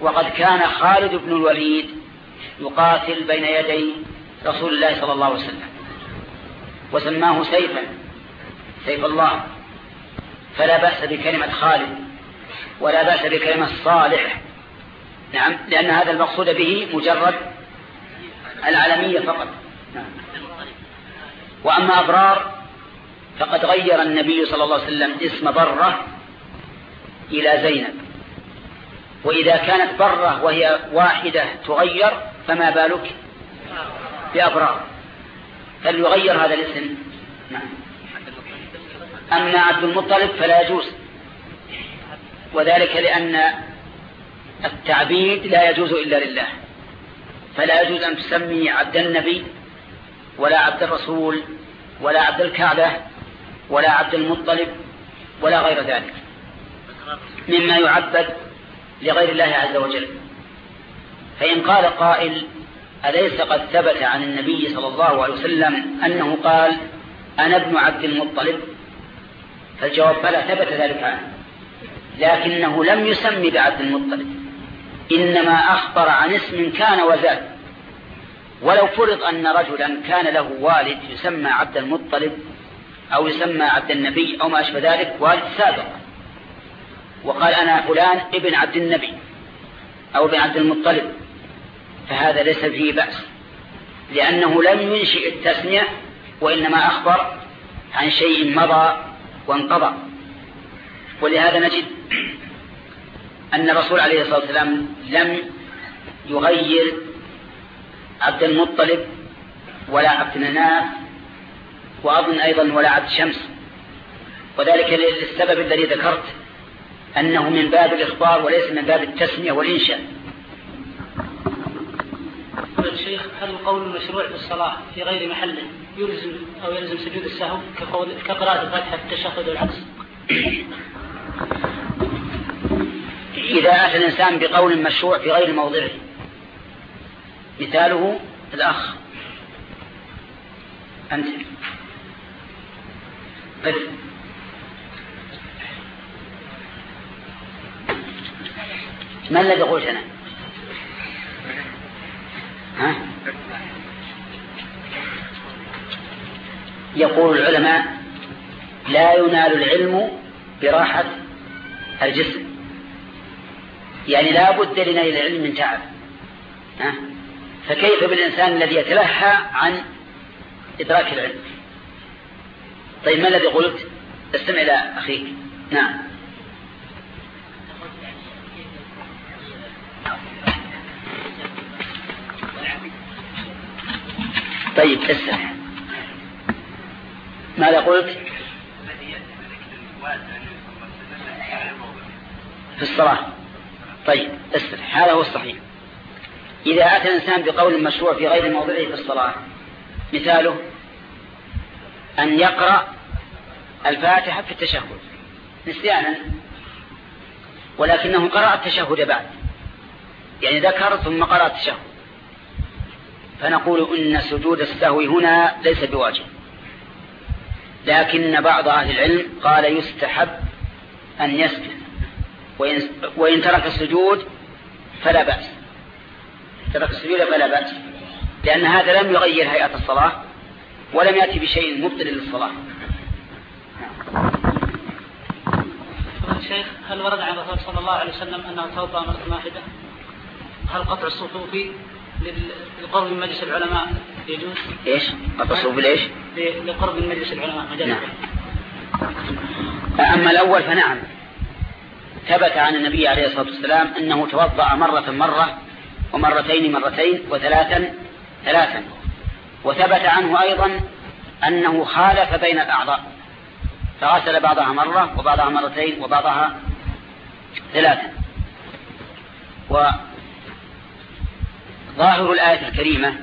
وقد كان خالد بن الوليد يقاتل بين يدي رسول الله صلى الله عليه وسلم. وسماه سيفا سيف الله. فلا بأس بكلمة خالد ولا بأس بكلمة صالح. نعم لأن هذا المقصود به مجرد العالمية فقط. نعم. وأما أبرار فقد غير النبي صلى الله عليه وسلم اسم برة إلى زينب. وإذا كانت برة وهي واحدة تغير فما بالك؟ بأبرار. فليغير هذا الاسم. نعم. أما عبد المطلب؟ فلا يجوز. وذلك لأن التعبيد لا يجوز إلا لله. فلا يجوز أن تسمي عبد النبي ولا عبد الرسول ولا عبد الكعبة ولا عبد المطلب ولا غير ذلك. مما يعبد لغير الله عز وجل. فإن قال قائل أليس قد ثبت عن النبي صلى الله عليه وسلم أنه قال أنا ابن عبد المطلب؟ فالجواب فلا ثبت ذلك عنه. لكنه لم يسمي بعبد المطلب. إنما أخبر عن اسم كان وزاد. ولو فرض أن رجلا كان له والد يسمى عبد المطلب أو يسمى عبد النبي أو ما أشبه ذلك والد سابق. وقال أنا فلان ابن عبد النبي أو ابن عبد المطلب. فهذا ليس فيه بأس لأنه لم ينشئ التسمية وإنما أخبر عن شيء مضى وانقضى. ولهذا نجد أن الرسول عليه الصلاة والسلام لم يغير عبد المطلب ولا عبد مناف وأظن أيضا ولا عبد شمس. وذلك للسبب الذي ذكرت أنه من باب الإخبار وليس من باب التسمية والإنشاء. الشيخ هل القول المشروع في الصلاة في غير محله يلزم أو يلزم سجود السهو كقراءة الفاتحة التشهد والعكس؟ إذا أتى الإنسان بقول مشروع في غير موضعه مثاله الأخ. أنت. قف ما الذي قلت أنا؟ ها؟ يقول العلماء لا ينال العلم براحة الجسم. يعني لا بد لنيل العلم من تعب. ها؟ فكيف بالإنسان الذي يتلهى عن إدراك العلم؟ طيب ما الذي قلت؟ استمع إلى أخيك. نعم. طيب استمع ماذا قلت؟ في الصلاة. طيب استمع هذا هو الصحيح. إذا أتى الإنسان بقول مشروع في غير موضعه في الصلاة مثاله أن يقرأ الفاتحة في التشهد نسيانا ولكنه قرأ التشهد بعد يعني ذكر ثم قرأ التشهد. فنقول إن سجود السهو هنا ليس بواجب. لكن بعض أهل العلم قال يستحب أن يسجد. وإن, ترك السجود فلا بأس. ترك السجود فلا بأس. لأن هذا لم يغير هيئة الصلاة ولم يأتي بشيء مبطل للصلاة. شيخ هل ورد عن الرسول صلى الله عليه وسلم أنه توضأ مرة واحدة؟ هل قطع الصفوف لقرب من مجلس العلماء يجوز؟ إيش؟ الصفوف ليش لقرب من مجلس العلماء مجال نعم. أما الأول فنعم. ثبت عن النبي عليه الصلاة والسلام أنه توضأ مرة مرة ومرتين مرتين وثلاثا ثلاثا. وثبت عنه أيضا أنه خالف بين الأعضاء. فغسل بعضها مرة وبعضها مرتين وبعضها ثلاثا. وظاهر الآية الكريمة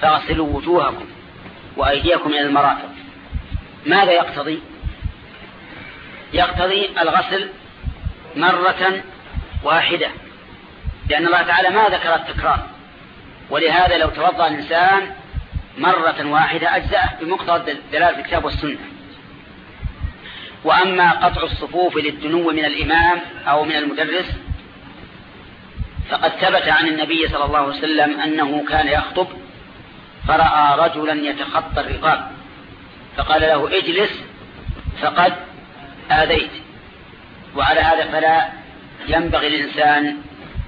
فاغسلوا وجوهكم وأيديكم إلى المرافق. ماذا يقتضي؟ يقتضي الغسل مرة واحدة لأن الله تعالى ما ذكر التكرار. ولهذا لو توضأ الإنسان مرة واحدة أجزأه بمقتضى دلالة الكتاب والسنة. وأما قطع الصفوف للدنو من الإمام أو من المدرس فقد ثبت عن النبي صلى الله عليه وسلم أنه كان يخطب فرأى رجلا يتخطى الرقاب فقال له اجلس فقد آذيت. وعلى هذا فلا ينبغي الإنسان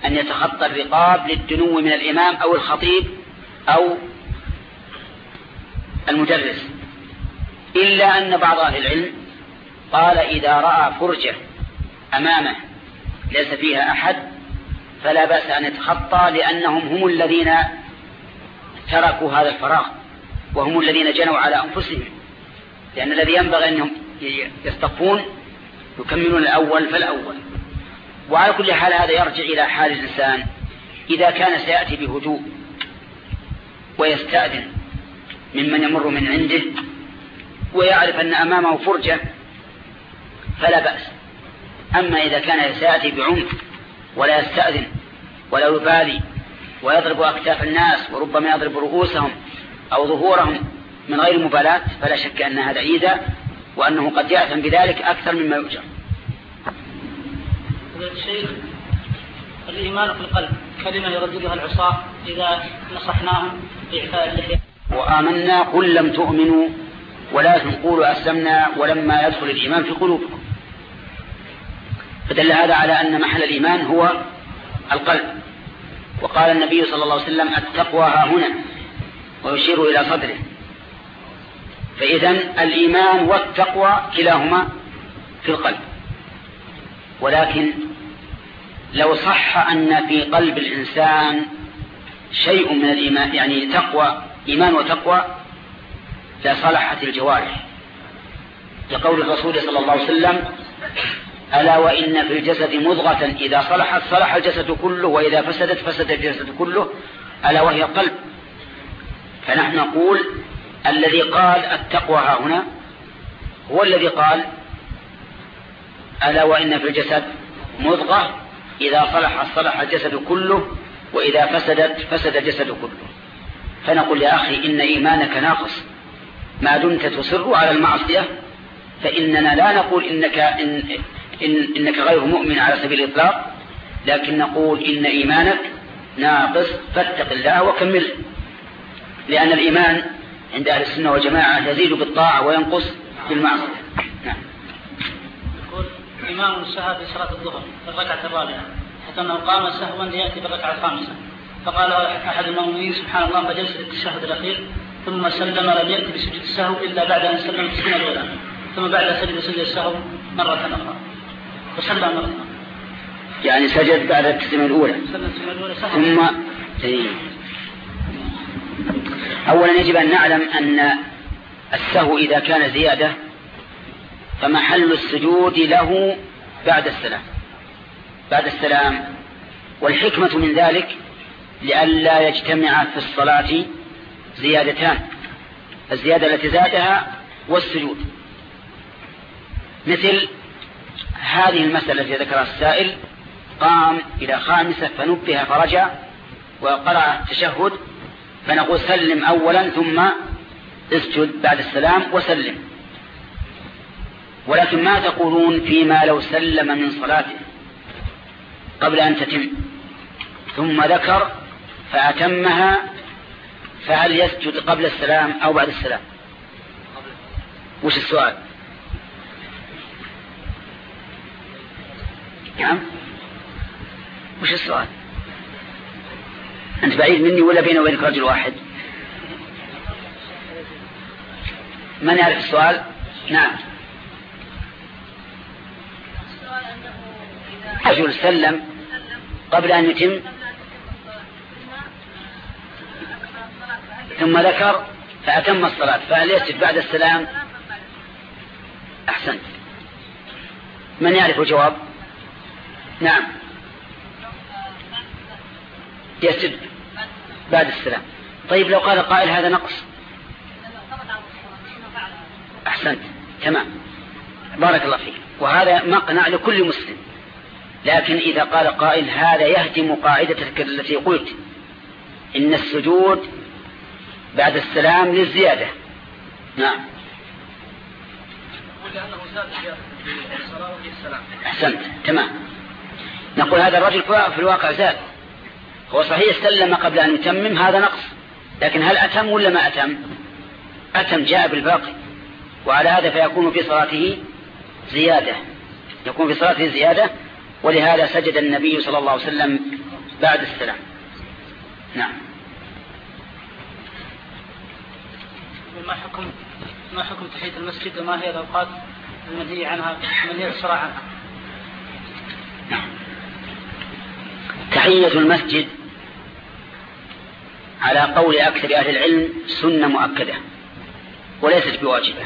أن يتخطى الرقاب للدنو من الإمام أو الخطيب أو المدرس إلا أن بعض أهل العلم قال إذا رأى فرجة أمامه ليس فيها أحد فلا بأس أن يتخطى لأنهم هم الذين تركوا هذا الفراغ وهم الذين جنوا على أنفسهم. لأن الذي ينبغي أنهم يصطفون يكملون الأول فالأول. وعلى كل حال هذا يرجع إلى حال الإنسان إذا كان سيأتي بهدوء ويستأذن ممن يمر من عنده ويعرف أن أمامه فرجة فلا بأس. أما إذا كان سيأتي بعنف ولا يستأذن ولا يبالي ويضرب أكتاف الناس وربما يضرب رؤوسهم أو ظهورهم من غير مبالاة فلا شك أن هذا عيدا وأنه قد يأثم بذلك أكثر مما يؤجر. الشيخ الإيمان في القلب كلمة يرددها العصاة إذا نصحناهم بإعفاء اللحية وآمنا قل لم تؤمنوا ولكن قولوا أسلمنا ولما يدخل الإيمان في قلوبكم فدل هذا على أن محل الإيمان هو القلب. وقال النبي صلى الله عليه وسلم التقوى ها هنا ويشير إلى صدره. فإذا الإيمان والتقوى كلاهما في القلب. ولكن لو صح أن في قلب الإنسان شيء من الإيمان يعني تقوى إيمان وتقوى لصلحت الجوارح لقول الرسول صلى الله عليه وسلم ألا وإن في الجسد مضغة إذا صلحت صلح الجسد كله وإذا فسدت فسد الجسد كله ألا وهي القلب فنحن نقول الذي قال التقوى ها هنا هو الذي قال ألا وإن في الجسد مضغة إذا صلح صلح الجسد كله وإذا فسدت فسد الجسد كله. فنقول يا أخي إن إيمانك ناقص. ما دمت تصر على المعصية فإننا لا نقول إنك, إن إن إنك غير مؤمن على سبيل الإطلاق لكن نقول إن إيمانك ناقص فاتق الله وكمله. لأن الإيمان عند أهل السنة والجماعة يزيد بالطاعة وينقص بالمعصية. نعم. يقول إمام سهى في صلاة الظهر في الركعة الرابعة حتى أنه قام سهوا ليأتي بالركعة الخامسة. فقال أحد المؤمنين سبحان الله فجلس للتشهد الأخير ثم سلم لم يأتي بسجود السهو إلا بعد أن سلم التسليمة الأولى ثم بعد سجد سجد السهو مرة أخرى. وسلم. مرة يعني سجد بعد التسليمة الأولى. ثم أولا يجب أن نعلم أن السهو إذا كان زيادة فمحل السجود له بعد السلام. بعد السلام. والحكمة من ذلك لئلا يجتمع في الصلاة زيادتان. الزيادة التي زادها والسجود. مثل هذه المسألة التي ذكرها السائل قام إلى خامسة فنبه فرجع وقرأ التشهد فنقول سلم أولا ثم اسجد بعد السلام وسلم. ولكن ما تقولون فيما لو سلم من صلاته قبل أن تتم. ثم ذكر فأتمها فهل يسجد قبل السلام أو بعد السلام؟ وش السؤال؟ نعم. وش السؤال؟ أنت بعيد مني ولا بيني وبينك رجل واحد؟ من يعرف السؤال؟ نعم. رجل سلم قبل أن يتم؟ ثم ذكر فأتم الصلاة فهل يسجد بعد السلام؟ أحسنت. من يعرف الجواب؟ نعم. يسجد بعد السلام. طيب لو قال قائل هذا نقص. أحسنت. تمام. بارك الله فيك. وهذا مقنع لكل مسلم. لكن إذا قال قائل هذا يهدم قاعدتك التي قلت. إن السجود بعد السلام للزيادة. نعم. أحسنت. تمام. نقول هذا الرجل في الواقع زاد. هو صحيح سلم قبل أن يتمم هذا نقص. لكن هل أتم ولا ما أتم؟ أتم جاء بالباقي. وعلى هذا فيكون في صلاته زيادة. يكون في صلاته زيادة ولهذا سجد النبي صلى الله عليه وسلم بعد السلام. نعم. ما حكم ما حكم تحية المسجد؟ وما هي الأوقات المنهي عنها؟ المنهي الصراع عنها؟ تحية المسجد على قول أكثر أهل العلم سنة مؤكدة وليست بواجبة.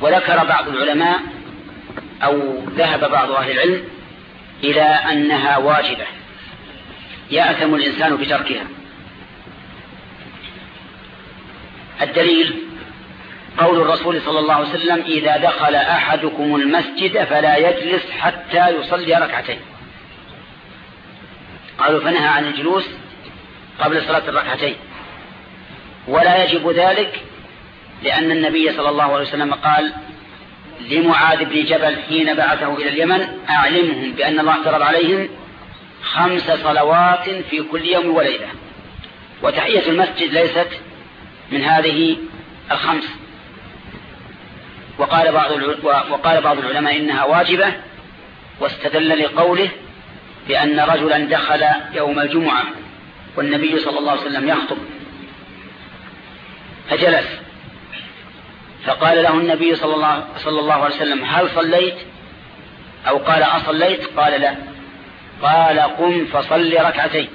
وذكر بعض العلماء أو ذهب بعض أهل العلم إلى أنها واجبة. يأثم الإنسان بتركها. الدليل قول الرسول صلى الله عليه وسلم إذا دخل أحدكم المسجد فلا يجلس حتى يصلي ركعتين. قالوا فنهى عن الجلوس قبل صلاة الركعتين. ولا يجب ذلك لأن النبي صلى الله عليه وسلم قال لمعاذ بن جبل حين بعثه إلى اليمن أعلمهم بأن الله افترض عليهم خمس صلوات في كل يوم وليلة. وتحية المسجد ليست من هذه الخمس. وقال بعض وقال بعض العلماء إنها واجبة واستدل لقوله بأن رجلا دخل يوم الجمعة والنبي صلى الله عليه وسلم يخطب. فجلس. فقال له النبي صلى الله, صلى الله عليه وسلم هل صليت؟ أو قال أصليت؟ قال لا. قال قم فصل ركعتين.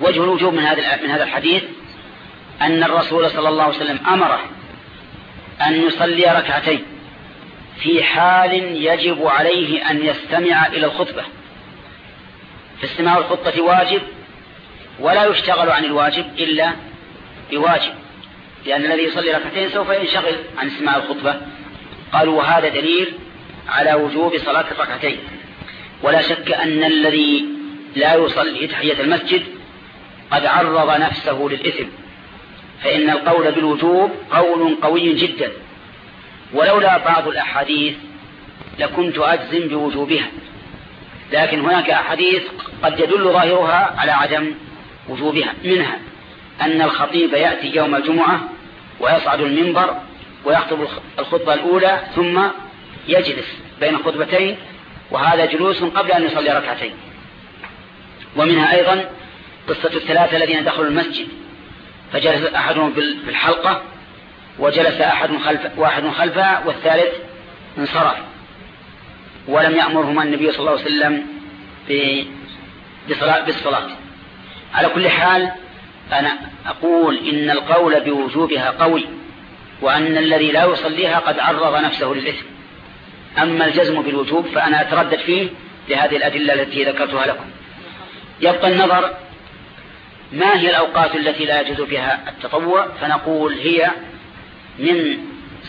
وجه الوجوب من هذا من هذا الحديث أن الرسول صلى الله عليه وسلم أمره أن يصلي ركعتين في حال يجب عليه أن يستمع إلى الخطبة. فاستماع الخطبة واجب ولا يشتغل عن الواجب إلا بواجب لأن الذي يصلي ركعتين سوف ينشغل عن استماع الخطبة. قالوا وهذا دليل على وجوب صلاة الركعتين. ولا شك أن الذي لا يصلي تحية المسجد قد عرض نفسه للإثم فإن القول بالوجوب قول قوي جدا. ولولا بعض الأحاديث لكنت أجزم بوجوبها لكن هناك أحاديث قد يدل ظاهرها على عدم وجوبها منها أن الخطيب يأتي يوم الجمعة ويصعد المنبر ويخطب الخطبة الأولى ثم يجلس بين خطبتين وهذا جلوس قبل أن يصلي ركعتين. ومنها أيضا قصة الثلاثة الذين دخلوا المسجد فجلس أحدهم في الحلقة وجلس أحد خلف واحد خلفها والثالث انصرف. ولم يأمرهما النبي صلى الله عليه وسلم بصلاة بالصلاة. على كل حال أنا أقول إن القول بوجوبها قوي وأن الذي لا يصليها قد عرض نفسه للإثم. أما الجزم بالوجوب فأنا أتردد فيه لهذه الأدلة التي ذكرتها لكم. يبقى النظر ما هي الأوقات التي لا يجوز فيها التطوع؟ فنقول هي من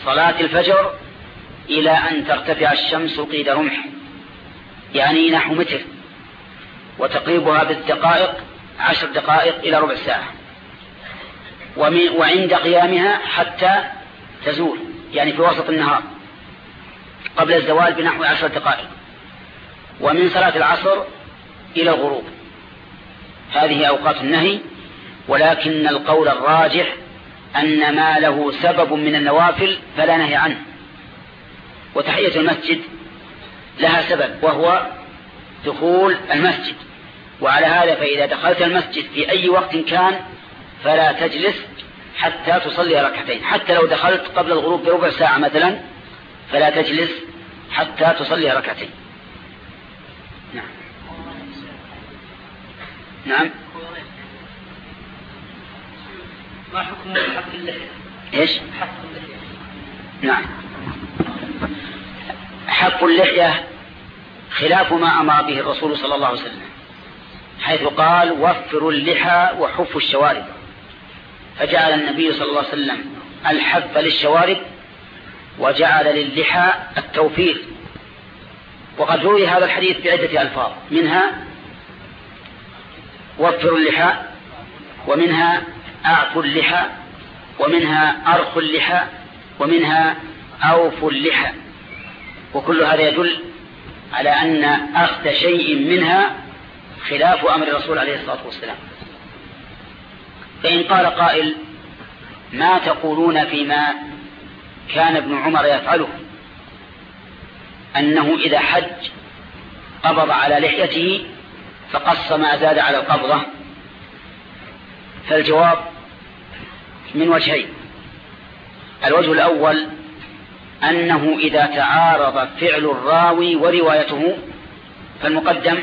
صلاة الفجر إلى أن ترتفع الشمس قيد رمح يعني نحو متر. وتقريبها بالدقائق عشر دقائق إلى ربع ساعة. وعند قيامها حتى تزول يعني في وسط النهار قبل الزوال بنحو عشر دقائق. ومن صلاة العصر إلى الغروب. هذه أوقات النهي ولكن القول الراجح أن ما له سبب من النوافل فلا نهي عنه. وتحية المسجد لها سبب وهو دخول المسجد. وعلى هذا فإذا دخلت المسجد في أي وقت كان فلا تجلس حتى تصلي ركعتين. حتى لو دخلت قبل الغروب بربع ساعة مثلا فلا تجلس حتى تصلي ركعتين. نعم. نعم. ما حكم حق اللحية إيش؟ حق اللحية. نعم. حق اللحية خلاف ما أمر به الرسول صلى الله عليه وسلم. حيث قال وفروا اللحى وحفوا الشوارب. فجعل النبي صلى الله عليه وسلم الحف للشوارب وجعل للحى التوفير. وقد روي هذا الحديث بعدة ألفاظ. منها وفروا اللحى ومنها أعفوا اللحى ومنها أرخوا اللحى ومنها أوفوا اللحى. وكل هذا يدل على أن أخذ شيء منها خلاف أمر الرسول عليه الصلاة والسلام. فإن قال قائل ما تقولون فيما كان ابن عمر يفعله؟ أنه إذا حج قبض على لحيته فقص ما زاد على القبضة. فالجواب من وجهين. الوجه الأول أنه إذا تعارض فعل الراوي وروايته فالمقدم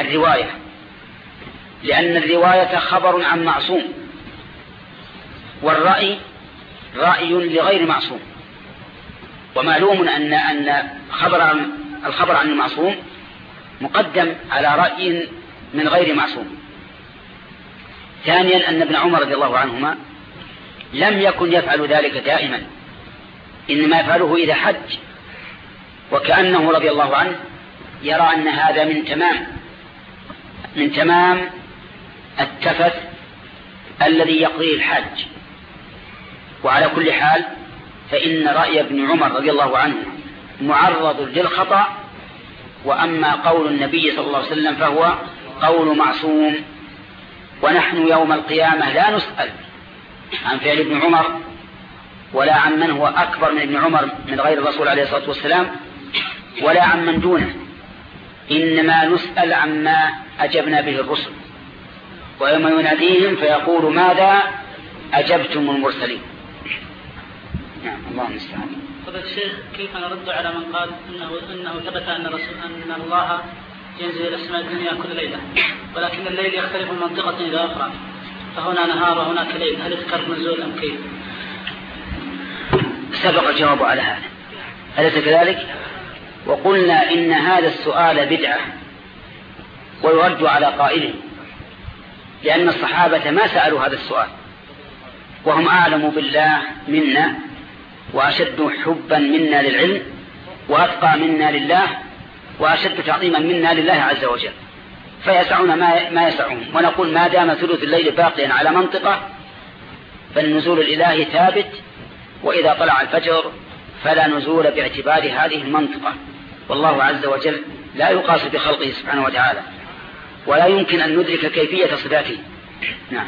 الرواية. لأن الرواية خبر عن معصوم. والرأي رأي لغير معصوم. ومعلوم أن أن خبر عن الخبر عن المعصوم مقدم على رأي من غير معصوم. ثانيا أن ابن عمر رضي الله عنهما لم يكن يفعل ذلك دائما. إنما يفعله إذا حج. وكأنه رضي الله عنه يرى أن هذا من تمام. من تمام التفت الذي يقضيه الحج وعلى كل حال فإن رأي ابن عمر رضي الله عنه معرض للخطأ وأما قول النبي صلى الله عليه وسلم فهو قول معصوم. ونحن يوم القيامة لا نسأل عن فعل ابن عمر ولا عن من هو أكبر من ابن عمر من غير الرسول عليه الصلاة والسلام ولا عن من دونه. إنما نسأل عما أجبنا به الرسل. ويوم يناديهم فيقول ماذا أجبتم المرسلين؟ نعم الله المستعان. فضل الشيخ كيف نرد على من قال إنه إنه ثبت أن رسول أن الله ينزل إلى السماء الدنيا كل ليلة ولكن الليل يختلف من منطقة إلى أخرى فهنا نهار وهناك ليل هل يذكر نزول أم كيف؟ سبق الجواب على هذا. أليس كذلك؟ وقلنا إن هذا السؤال بدعة. ويرد على قائله لأن الصحابة ما سألوا هذا السؤال وهم أعلم بالله منا وأشد حبا منا للعلم وأتقى منا لله وأشد تعظيما منا لله عز وجل. فيسعون ما ما يسعون ونقول ما دام ثلث الليل باقيا على منطقة فالنزول الإلهي ثابت وإذا طلع الفجر فلا نزول باعتبار هذه المنطقة. والله عز وجل لا يقاس بخلقه سبحانه وتعالى. ولا يمكن أن ندرك كيفية صفاته. نعم.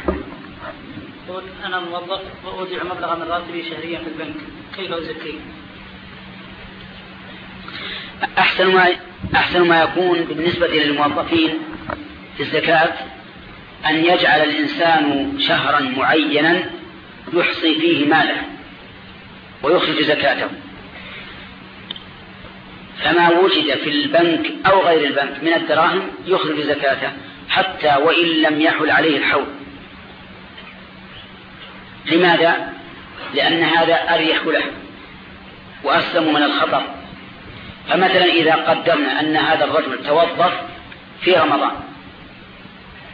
يقول أنا موظف وأودع مبلغا من راتبي شهريا في البنك. كيف أزكيه؟ أحسن ما أحسن ما يكون بالنسبة للموظفين في الزكاة أن يجعل الإنسان شهرا معينا يحصي فيه ماله ويخرج زكاته. فما وجد في البنك أو غير البنك من الدراهم يخرج زكاته حتى وإن لم يحل عليه الحول. لماذا؟ لأن هذا أريح له وأسلم من الخطر. فمثلا إذا قدرنا أن هذا الرجل توظف في رمضان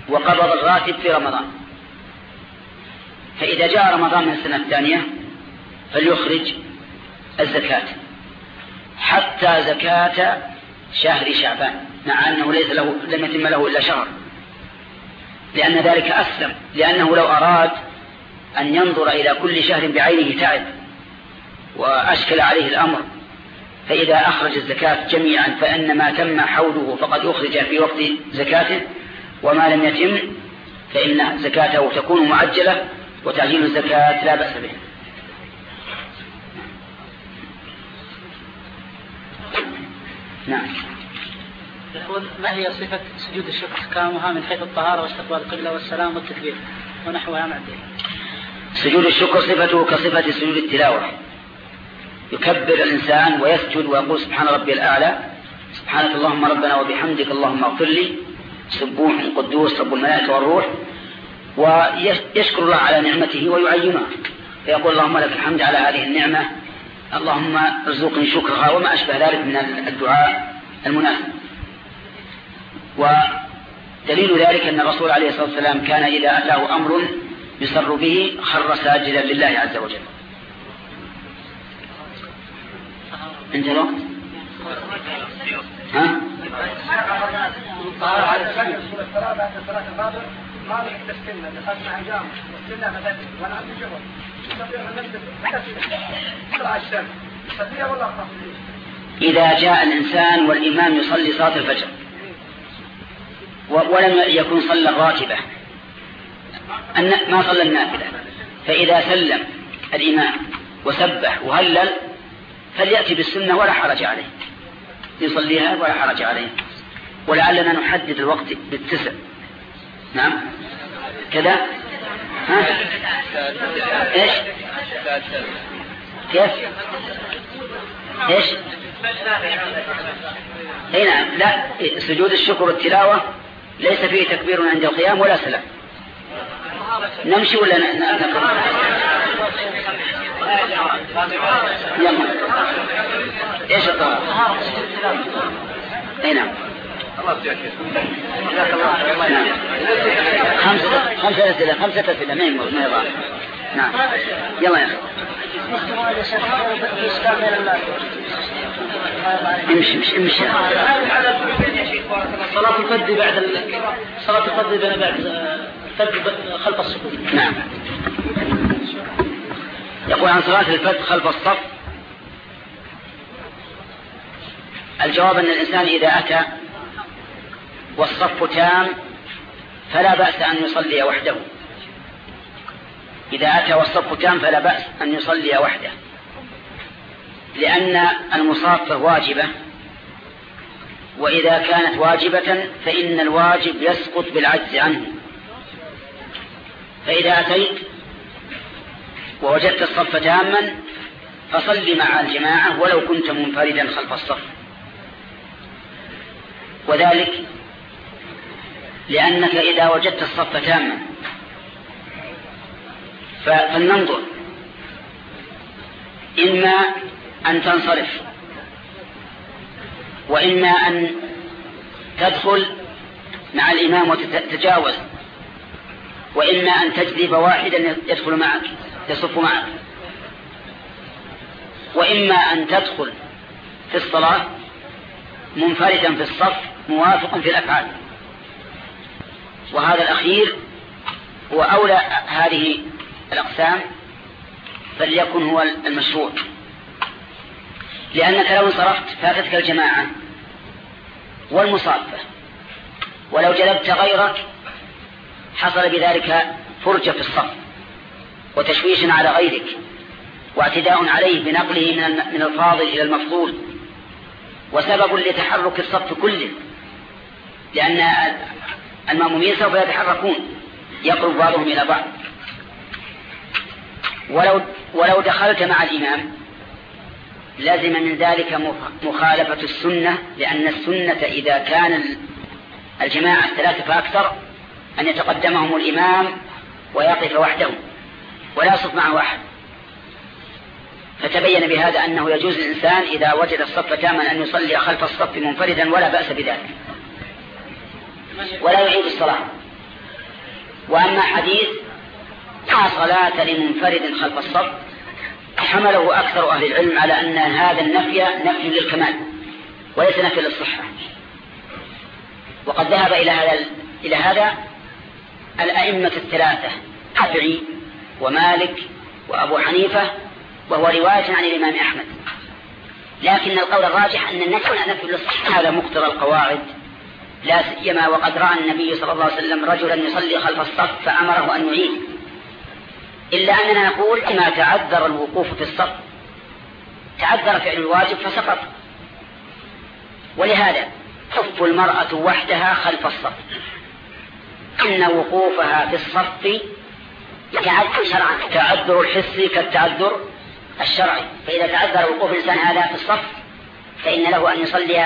وقبض الراتب في رمضان فإذا جاء رمضان من السنة الثانية فليخرج الزكاة. حتى زكاة شهر شعبان مع أنه ليس له لم يتم له إلا شهر. لأن ذلك أسلم لأنه لو أراد أن ينظر إلى كل شهر بعينه تعب وأشكل عليه الأمر فإذا أخرج الزكاة جميعا فإن ما تم حوله فقد أخرج في وقت زكاته وما لم يتم فإن زكاته تكون معجلة وتعجيل الزكاة لا بأس به. نعم. يقول ما هي صفة سجود الشكر أحكامها من حيث الطهارة واستقبال القبلة والسلام والتكبير؟ ونحوها مع سجود الشكر صفته كصفة سجود التلاوة. يكبر الإنسان ويسجد ويقول سبحان ربي الأعلى سبحانك اللهم ربنا وبحمدك اللهم اغفر لي سبوح قدوس رب الملائكة والروح. ويشكر الله على نعمته ويعينها فيقول اللهم لك الحمد على هذه النعمة اللهم ارزقني شكرها وما أشبه ذلك من الدعاء المناسب ودليل ذلك أن الرسول عليه الصلاة والسلام كان إذا أتاه أمر يسر به خر ساجدا لله عز وجل. انت الوقت ها؟ إذا جاء الإنسان والإمام يصلي صلاة الفجر ولم يكن صلى الراتبة ما صلى النافلة فإذا سلم الإمام وسبح وهلل فليأتي بالسنة ولا حرج عليه. يصليها ولا حرج عليه. ولعلنا نحدد الوقت بالتسع. نعم. كذا. ها؟ إيش؟ كيف؟ إيش؟ إي نعم. لا سجود الشكر والتلاوة ليس فيه تكبير عند القيام ولا سلام. نمشي ولا نقرأ يلا. إيش الطهارة إي نعم. خمسة خمسة أسئلة. خمسة أسئلة. ما يمر ما يضاع نعم. يلا يا أخي. امشي امشي امشي. صلاة الفرد بعد صلاة الفرد بعد الفرد خلف الصفوف نعم. يقول عن صلاة الفرد خلف الصف. الجواب أن الإنسان إذا أتى والصف تام فلا بأس أن يصلي وحده. إذا أتى والصف تام فلا بأس أن يصلي وحده. لأن المصافة واجبة. وإذا كانت واجبة فإن الواجب يسقط بالعجز عنه. فإذا أتيت ووجدت الصف تاما فصل مع الجماعة ولو كنت منفردا خلف الصف. وذلك لأنك إذا وجدت الصف تاما. فلننظر. إما أن تنصرف. وإما أن تدخل مع الإمام وتتجاوز. وإما أن تجذب واحدا يدخل معك يصف معك. وإما أن تدخل في الصلاة منفردا في الصف موافقا في الأفعال. وهذا الأخير هو أولى هذه الأقسام فليكن هو المشروع. لأنك لو انصرفت فاتتك الجماعة والمصافة. ولو جلبت غيرك حصل بذلك فرجة في الصف وتشويش على غيرك واعتداء عليه بنقله من الفاضل إلى المفضول. وسبب لتحرك الصف كله لأن المأمومين سوف يتحركون يقرب بعضهم إلى بعض. ولو, ولو دخلت مع الإمام لازم من ذلك مخالفة السنة لأن السنة إذا كان الجماعة ثلاثة فأكثر أن يتقدمهم الإمام ويقف وحده ولا يصف معه أحد. فتبين بهذا أنه يجوز للإنسان إذا وجد الصف تاما أن يصلي خلف الصف منفردا ولا بأس بذلك. ولا يعيد الصلاة. وأما حديث لا صلاة لمنفرد خلف الصف حمله أكثر أهل العلم على أن هذا النفي نفي للكمال وليس نفي للصحة. وقد ذهب إلى هذا إلى هذا الأئمة الثلاثة الشافعي ومالك وأبو حنيفة وهو رواية عن الإمام أحمد. لكن القول الراجح أن النفي نفي للصحة هذا مقتضى القواعد لا سيما وقد رأى النبي صلى الله عليه وسلم رجلا يصلي خلف الصف فأمره أن يعيد. إلا أننا نقول ما تعذر الوقوف في الصف. تعذر فعل الواجب فسقط. ولهذا تصف المرأة وحدها خلف الصف. أن وقوفها في الصف يتعذر شرعا التعذر الحسي كالتعذر الشرعي. فإذا تعذر وقوف الإنسان هذا في الصف فإن له أن يصلي